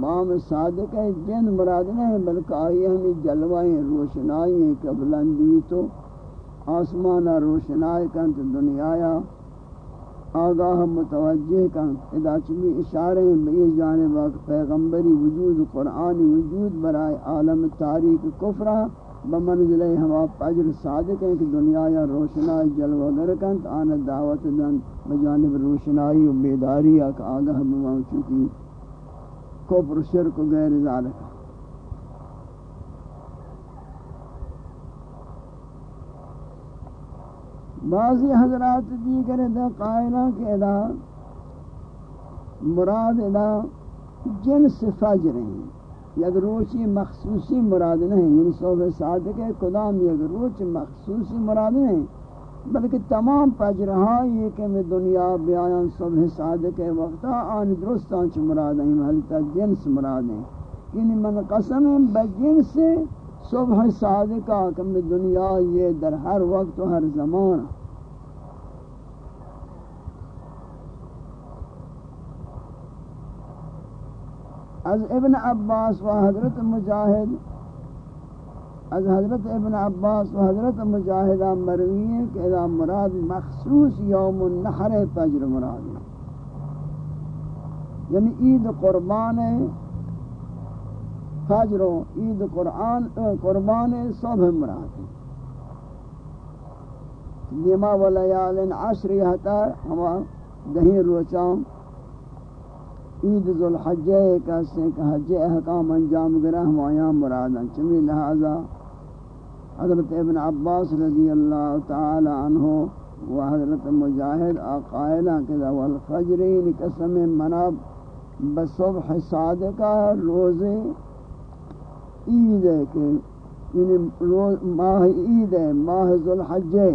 بام صادق ہے جن مراد نہیں، بلکہ آئی ہمیں جلوائیں روشنائی ہیں، کہ بلندی تو آسمانہ روشنائی کن، تو دنیا آگاہ متوجہ کن۔ ادا چمی اشارے ہیں بئی جانب پیغمبری وجود قرآنی وجود برائے عالم تاریخ کفرہ بمنزلہ ہوا پجر صادق ہیں کہ دنیا یا روشنائی جلوہ گرکن آنا دعوت دن بجانب روشنائی و بیداری اک آگاہ بمان چکی کفر شرک و غیر ذالک۔ بعضی حضرات دیگر دا قائلہ کے ادا مراد ادا جنس فجر ہیں۔ یک روچی مخصوصی مراد نہیں یعنی صبح صادق ہے، کدام یک روچ مخصوصی مراد نہیں، بلکہ تمام پجرہائی کہ میں دنیا بیان صبح صادق ہے، وقتا آن درستان چھ مراد ہیں یعنی محلتا جنس مراد ہیں۔ یعنی من قسم بجنس صبح صادقہ کہ میں دنیا یہ در ہر وقت و ہر زمان از ابن عباس و حضرت مجاہد، از حضرت ابن عباس و حضرت مجاہد مروی ہے کہ اذا مراد مخصوص یوم النحر فجر مراد. یعنی عید قربان فجر و عید قرآن، قربان صبح مراد. ہے دیما و لیال عشر یہتا ہما دہی روچاں عید ذوالحجہ کہتے ہیں کہ حج احکام انجام گرہ ہمایاں مراداں۔ چمی لہذا حضرت ابن عباس رضی اللہ تعالی عنہ و حضرت مجاہد آقائلہ کہ والفجرین قسم مناب بصبح صادقہ یعنی روز عید ہے کہ یعنی ماہ عید ہے ماہ ذوالحجہ۔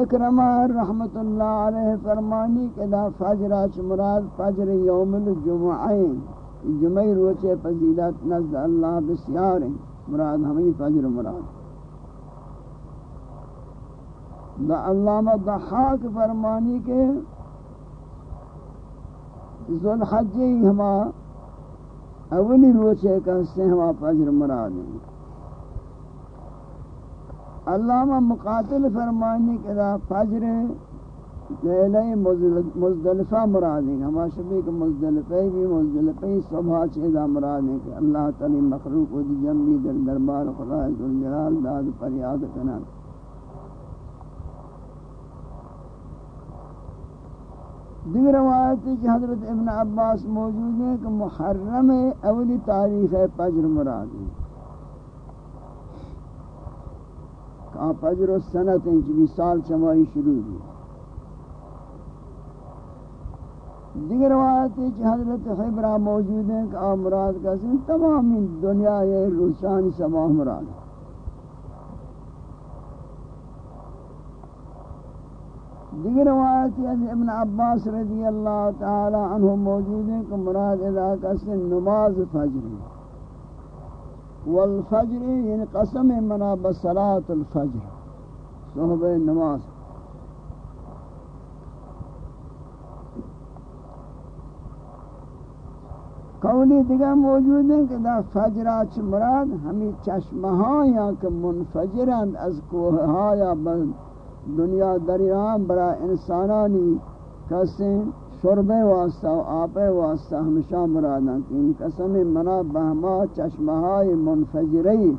اکرمہ رحمت اللہ علیہ فرمانی کہ دا فجر اچ مراد فجر یوم الجمعین جمعی روچے فضیلت نزد اللہ بسیار ہیں مراد ہمیں فجر مراد۔ دا علامہ ضحاک فرمانی کے ذو الحجی ہما اولی روچے کا سے ہما فجر مراد ہیں علامہ مقاتل فرمانی کہ دا فجر لیلہ مزدلفہ مراد ہے ہما شبی کہ مزدلفہ بھی مزدلفہ صبح چیدہ مراد ہے کہ اللہ تعالی مخلوق و دی جنبی در دربار خدا ذوالجلال داد فریاد کنا دیگر روایت ہے کہ حضرت ابن عباس موجود ہے کہ محرم اولی تاریخ ہے فجر مراد ہے آپ فجر و سنت ہیں چبی سال چمائی شروع ہوئی۔ دیگر روایت ہے کہ حضرت خبرہ موجود ہیں کہ آپ مراد کا سن تمام دنیا یہ روشانی سماہ مراد۔ دیگر روایت ہے ابن عباس رضی اللہ تعالی عنہ موجود ہیں کہ مراد ادا کا سن نماز فجر والفجر یعنی قسم منا بصلاة الفجر صحبہ نماز. قولی دیگر موجود ہیں کہ دا فجرات مراد ہمیں چشمہاں یا کہ منفجرند از کوہا یا دنیا دریان برا انسانانی کسیں شرب واسطہ و آپ واسطہ ہمیشہ مراداں کہ ان قسم منا بہما چشمہائی منفجری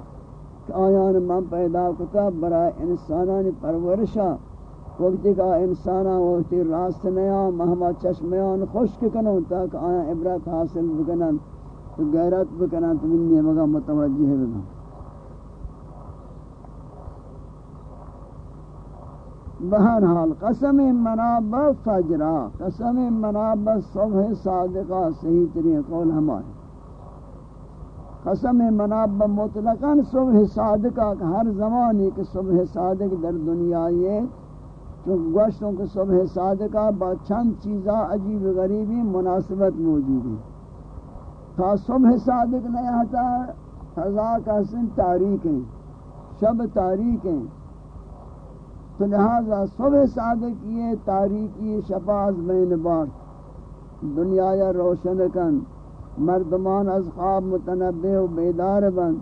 کہ آیان من پیدا کتا برا انسانانی پرورشا وقتی کا انسانا وقتی راست نیا مہما چشمیان خشک کنو تاک آیا عبرت حاصل بکنن تو غیرت بکنن تو منی مگا متوجہ بنا بہرحال قسم مناب فجرہ قسم مناب صبح صادقہ، صحیح ترین قول ہمارے قسم مناب مطلقاً صبح صادقہ ہر زمانی کہ صبح صادق در دنیا یہ، چون گوشتوں کہ صبح صادقہ با چند چیزاں عجیب غریبی مناسبت موجود ہے تا صبح صادق نہیں آتا، فضا کا سن تاریخ ہیں، شب تاریخ ہیں تو لہذا صبح صادق یہ تاریخی شفاز بین بار دنیا یا روشن کن، مردمان از خواب متنبع و بیدار بند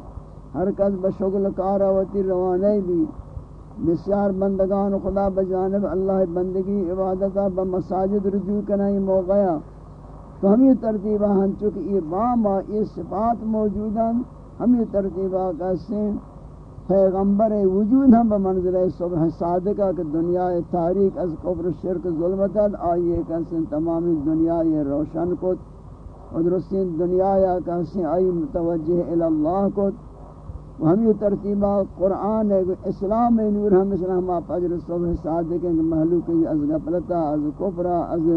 ہر کس بشغل کاراوتی روانے بھی، بسیار بندگان خدا بجانب اللہ بندگی عبادتہ بمساجد رجوع کنائی موقعہ تو ہم یہ ترتیبہ ہم چکہ یہ باما یہ صفات موجودا ہم یہ ترتیبہ کہتے ہیں پیغمبر وجود ہم بمنزل صبح صادقہ کہ دنیا تاریخ از قبر شرک ظلمتت آئیے کہتے ہیں تمامی دنیا یہ روشن کو ادرسین دنیا یا کہتے آئی متوجہ الاللہ کو ہم یہ ترتیبہ قرآن ہے، اسلام نور ہم اسلام فجر صبح صادق ہیں کہ محلوق از غفلتا از کفرا از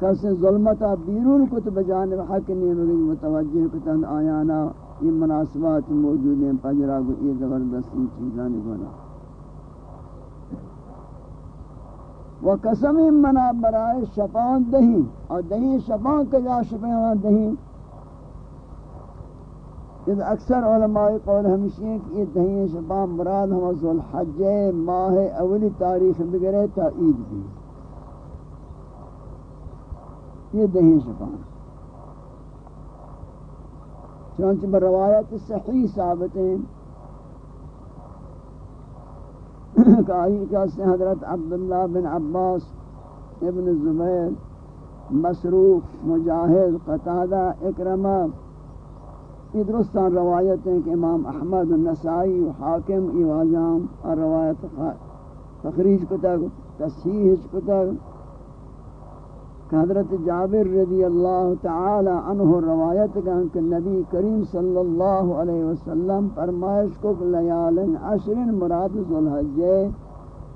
کس ظلمتا بیرون کت بجانب حق نہیں متوجہ کتن آیانا. یہ مناسبات موجود ہیں فجرہ کو یہ زبردستی چیزانی گونا و قسم منا برائے شفان دہی۔ اور دہی شفان کجا شفان ہاں دہی؟ اس اکثر علماء قول ہمشی ہیں کہ یہ دہین شبان مراد ہم ذو الحج ماہ اولی تاریخ بگرے تا عید بھی یہ دہین شبان چونچہ بروایت صحیح ثابت ہیں۔ کہ آئی کہ حضرت عبداللہ بن عباس ابن زبیر مسروف مجاہد قطادہ اکرمہ، یہ درستان روایت ہیں کہ امام احمد النسائی و حاکم ای واجام اور روایت تخریج کتا تصحیح کتا کہ حضرت جابر رضی اللہ تعالی عنہ روایت کہ نبی کریم صلی اللہ علیہ وسلم فرمائش کو لیال عشر مراد ذوالحجہ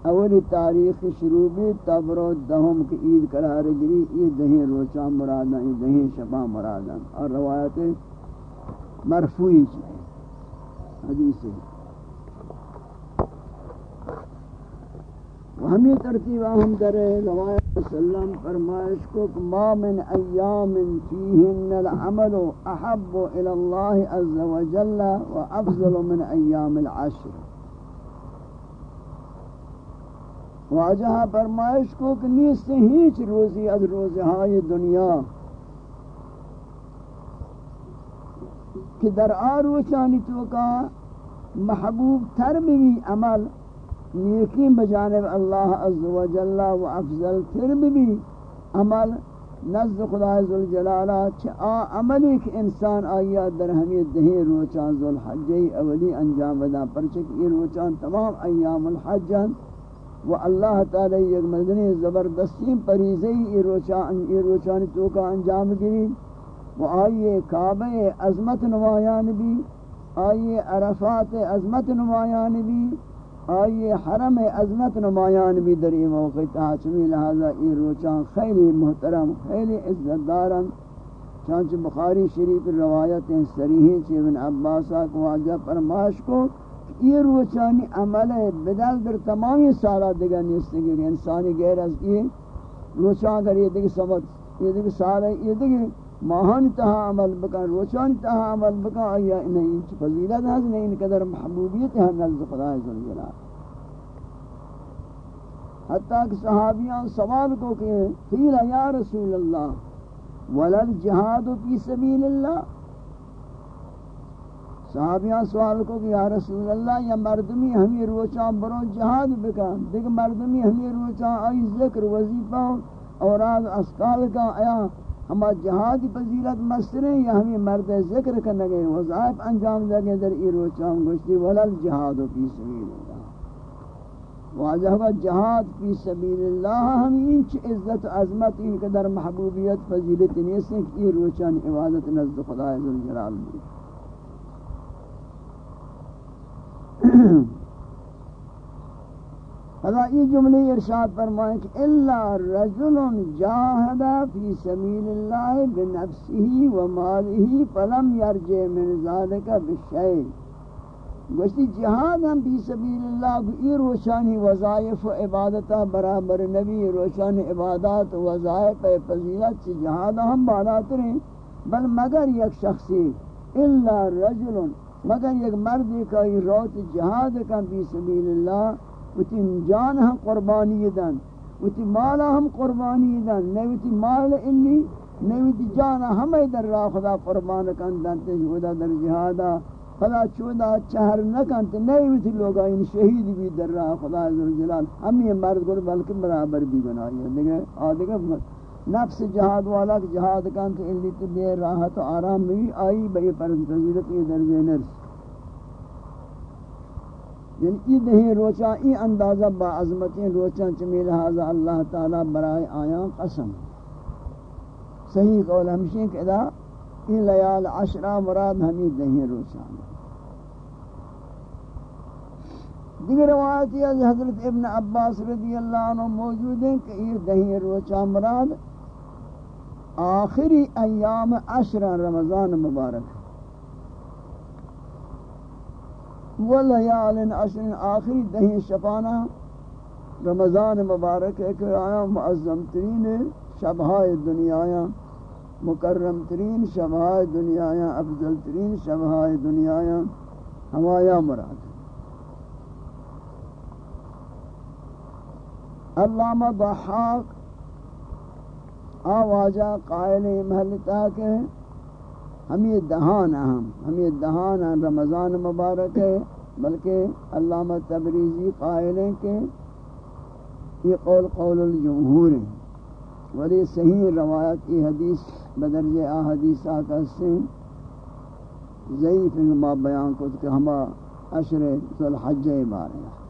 اولی تاریخ شروع بھی تبر و دہم کی عید قرار گری یہ دہیں روچہ مرادہ یہ دہیں شبہ مرادہ اور روایت مرفوعی حدیث ہے و ہمیں ترتیبہ ہم در روایت وسلم فرمائش کو ما من ایام فیہن العمل احب الى اللہ عز وجل و افضل من ایام العشر۔ واجہا فرمائش کو کہ نیست ہیچ روزی از روزہائی دنیا کہ در آروچانی تو کا محبوب تر بھی عمل نیکی بجانب اللہ عز و جل و افضل تر بھی عمل، نزد خدا ذوالجلالہ چھ آ عملی کہ انسان آیا در ہمیں دہیں روچان ذوالحجی اولی انجام بدا پرچک، یہ روچان تمام ایام الحجن و اللہ تعالی یک مدنی زبردستی پریزی یہ روچان یہ روچان تو کا انجام گری۔ و آئیے کعبہ عظمت نمایان بھی آئیے عرفات عظمت نمایان بھی آئیے حرم عظمت نمایان بھی در این موقع تحچمی لہذا ای روچان خیلی محترم، خیلی عزت دارن چانچ بخاری شریف روایت سریحیں چی ابن عباسا کو واجہ فرماش کو یہ روچانی عمل بدل در تمامی سالہ دیگر نیستگی انسانی یعنی غیر از یہ روچان کر یہ دیکھ سبت، یہ دیکھ سالہ، یہ دیکھ ماہان تہا عمل بکن روچان تہا عمل بکن، آیا نہیں فضیلت ہے نہیں قدر محبوبیت ہے نزد خدا ذوالجلال حتیٰ کہ صحابیان سوال کو کہ، قیل یا رسول اللہ ولل جہاد فی سبیل اللہ؟ صحابیان سوال کو کہ، یا رسول اللہ، یا مردمی ہمیں روچان برو جہاد بکن۔ دیکھ، مردمی ہمیں روچان آئی ذکر وظیفہ، اور آج اسکال کا، آیا ہما جہاد فضیلت مسترے یا ہمیں مرد ذکر کرنے گئے وظائف انجام دے گئے در ای روچان گوشتی ولل جہاد فی سبیل اللہ۔ واجہ ہوا جہاد فی سبیل اللہ ہمیں انچ عزت عظمت ان قدر محبوبیت فضیلت نیسے کہ ای روچان عبادت نزد خدا ذوالجلال بھی حضا یہ جملے ارشاد فرمائیں کہ الا رجل جاہد فی سبیل اللہ بنفسه وماله فلم يرجع من ذلك بشيء گوشتی جہاد ہم فی سبیل اللہ یہ روشانی وظائف و عبادتہ برابر نبی روشانی عبادات و وظائف فضیلت سے جہاد ہم بالات رہیں بل مگر یک شخصی الا رجل، مگر یک مردی کا یہ روت جہاد کا فی سبیل اللہ وتی جان ہم قربانی دن، وتی مال ہم قربانی دن نوتی مال انی نوتی جان ہم در راہ خدا قربان کن دن، تے خدا در جہادا خدا چودا چہر نہ کن، تے نوتی لوگا ان شہید بھی در راہ خدا عز جلال، ہم یہ مرد گل بلکہ برابر بھی گناہی ہے دیکھے آدھے نفس جہاد والا جہاد کن، تے انی تے راحت آرام میں آئی، بے پرد یہ درجہ نرس۔ یعنی ای دہیں روچا، ای اندازہ با عظمتیں روچا چمی لہذا اللہ تعالی برائے آیاں قسم۔ صحیح قول ہمشی کہ ادا ای لیال عشرہ مراد ہمیں دہیں روچا۔ دیگر روایتی از حضرت ابن عباس رضی اللہ عنہ موجود ہیں کہ ای دہیں روچا مراد آخری ایام عشرہ رمضان مبارک۔ ولیال عشر آخری دہی شفانہ، رمضان مبارک ہے کہ آیا، معظم ترین شبہائے دنیا مکرم ترین شبہائے دنیا افضل ترین شبہائے دنیا ہمایا مراد۔ علامہ ضحاک آواجہ قائل محلتا کہ ہم یہ دہان ہم ہم یہ دہان رمضان مبارک ہے، بلکہ علامہ تبریزی قائل ہیں کہ یہ قول قول الجمہور ہے ولی صحیح روایت کی حدیث بدرج احادیث آقا سے ضعیف ما بیان کو کہ ہما عشر ذو بارے۔ ہیں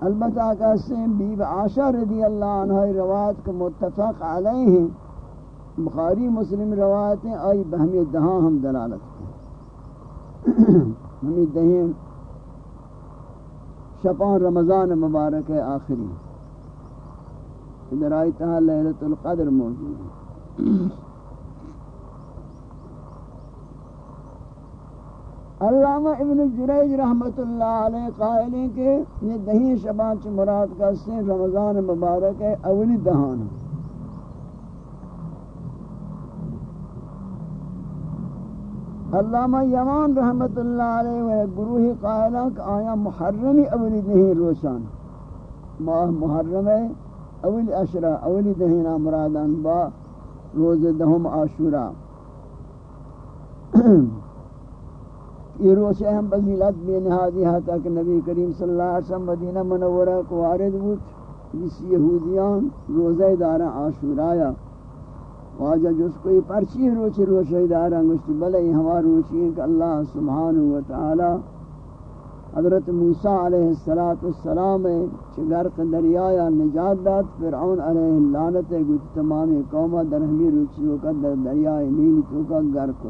البتہ کہتے ہیں بیب عاشا رضی اللہ عنہ روایت کو متفق علیہ ہیں، بخاری مسلم روایتیں آئی بہمی دہاں ہم دلالت ہیں ہمیں دہیں شپان رمضان مبارک ہے، آخری۔ ادھر آئی لیلت القدر موجود ہے۔ علامہ ابن جریج رحمت اللہ علیہ قائل ہیں کہ یہ دہی شبان چ مراد کا سن رمضان مبارک ہے، اولی دہان علامہ یمان رحمت اللہ علیہ و گروہ قائلہ کہ آیا محرمی اولی دہی روشان ماہ محرم ہے، اولی اشرا اولی دہینا مرادان با روز دہم عاشورہ۔ یہ روچے ہم بزیلت بے نہادی حتا کہ نبی کریم صلی اللہ علیہ وسلم مدینہ منورہ کو وارد بود، جس یہودیان روزہ دارا عاشورایا واجہ جس کوئی پرچی روچے روچے دارا گوشتی بلے یہ ہوا روچی ہے کہ اللہ سبحانہ وتعالی حضرت موسیٰ علیہ السلام چھ غرق دریایا نجات داد، فرعون علیہ اللعنت گوشتی تمامی قومہ درہمی روچی ہوکا در دریائے نیلی توکا غرق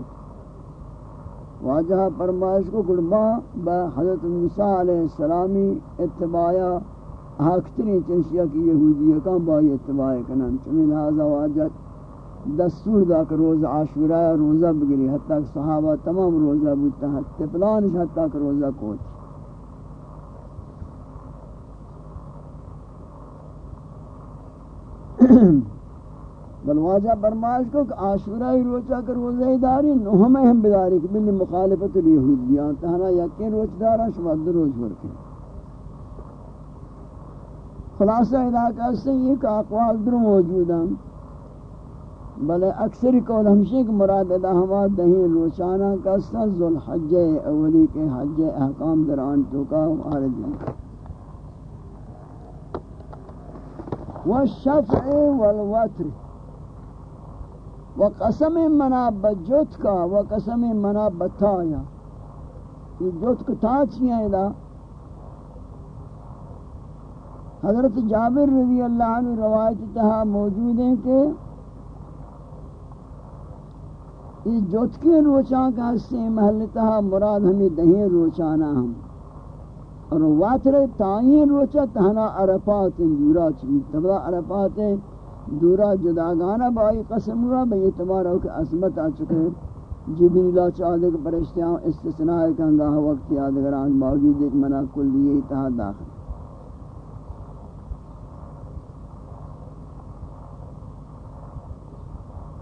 واجہ فرمائش کو گڑما با حضرت موسیٰ علیہ السلامی اتباعا حاکتری چنشیہ کی یہودیہ کا با اتباع کنن۔ چمین لہذا واجہ دستور دا کہ روز عاشورہ، روزہ بگری، حتی کہ صحابہ تمام روزہ بودتا ہے، تپلانش حتی کہ روزہ کوچ۔ بل واجہ برماش کو کہ عاشورہ روچہ کر روزہ داری نو ہمیں ہم بداری کہ بلی مخالفت الیہودیان تہنا یقین روچ دارا شما در روز ورکے خلاصہ علاقہ سے یہ کہ اقوال در موجود ہیں بلے اکثر قول ہمشہ کہ مراد ادا ہوا دہیں روچانہ کا سن ذو الحجہ اولی کے حج احکام دران تو وارد ہیں۔ والشفع والوتر۔ وقسم منا بجوت کا وقسم منا بتایا یہ جوت کو تا چیئے دا؟ حضرت جابر رضی اللہ عنہ روایت تہا موجود ہیں کہ یہ جوت کے روچان کا حصے محلتہ ہاں مراد ہمیں دہیں روچانا ہم۔ اور واتر تائین روچا تہنا عرفات دورا چیز۔ تبدا عرفات دورا جداگانا بائی قسم ہوا بھئی اعتبار ہو کہ عظمت آ چکے جبریلہ چاہدے کہ پرشتیاں استثناء کنگاہ وقت یادگران موجود ایک منع کل دیئے اتحاد داخل۔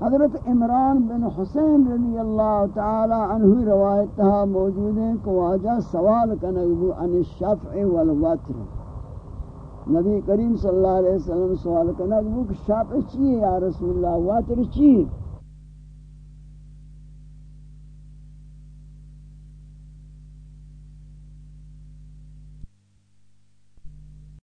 حضرت عمران بن حسین رضی اللہ تعالی عنہ روایت تہا موجود ہیں کہ واجہ سوال کنگو عن الشفع والوتر۔ نبی کریم صلی اللہ علیہ وسلم سوال کنگو کہ چی ہے یا رسول اللہ؟ واتر چی ہے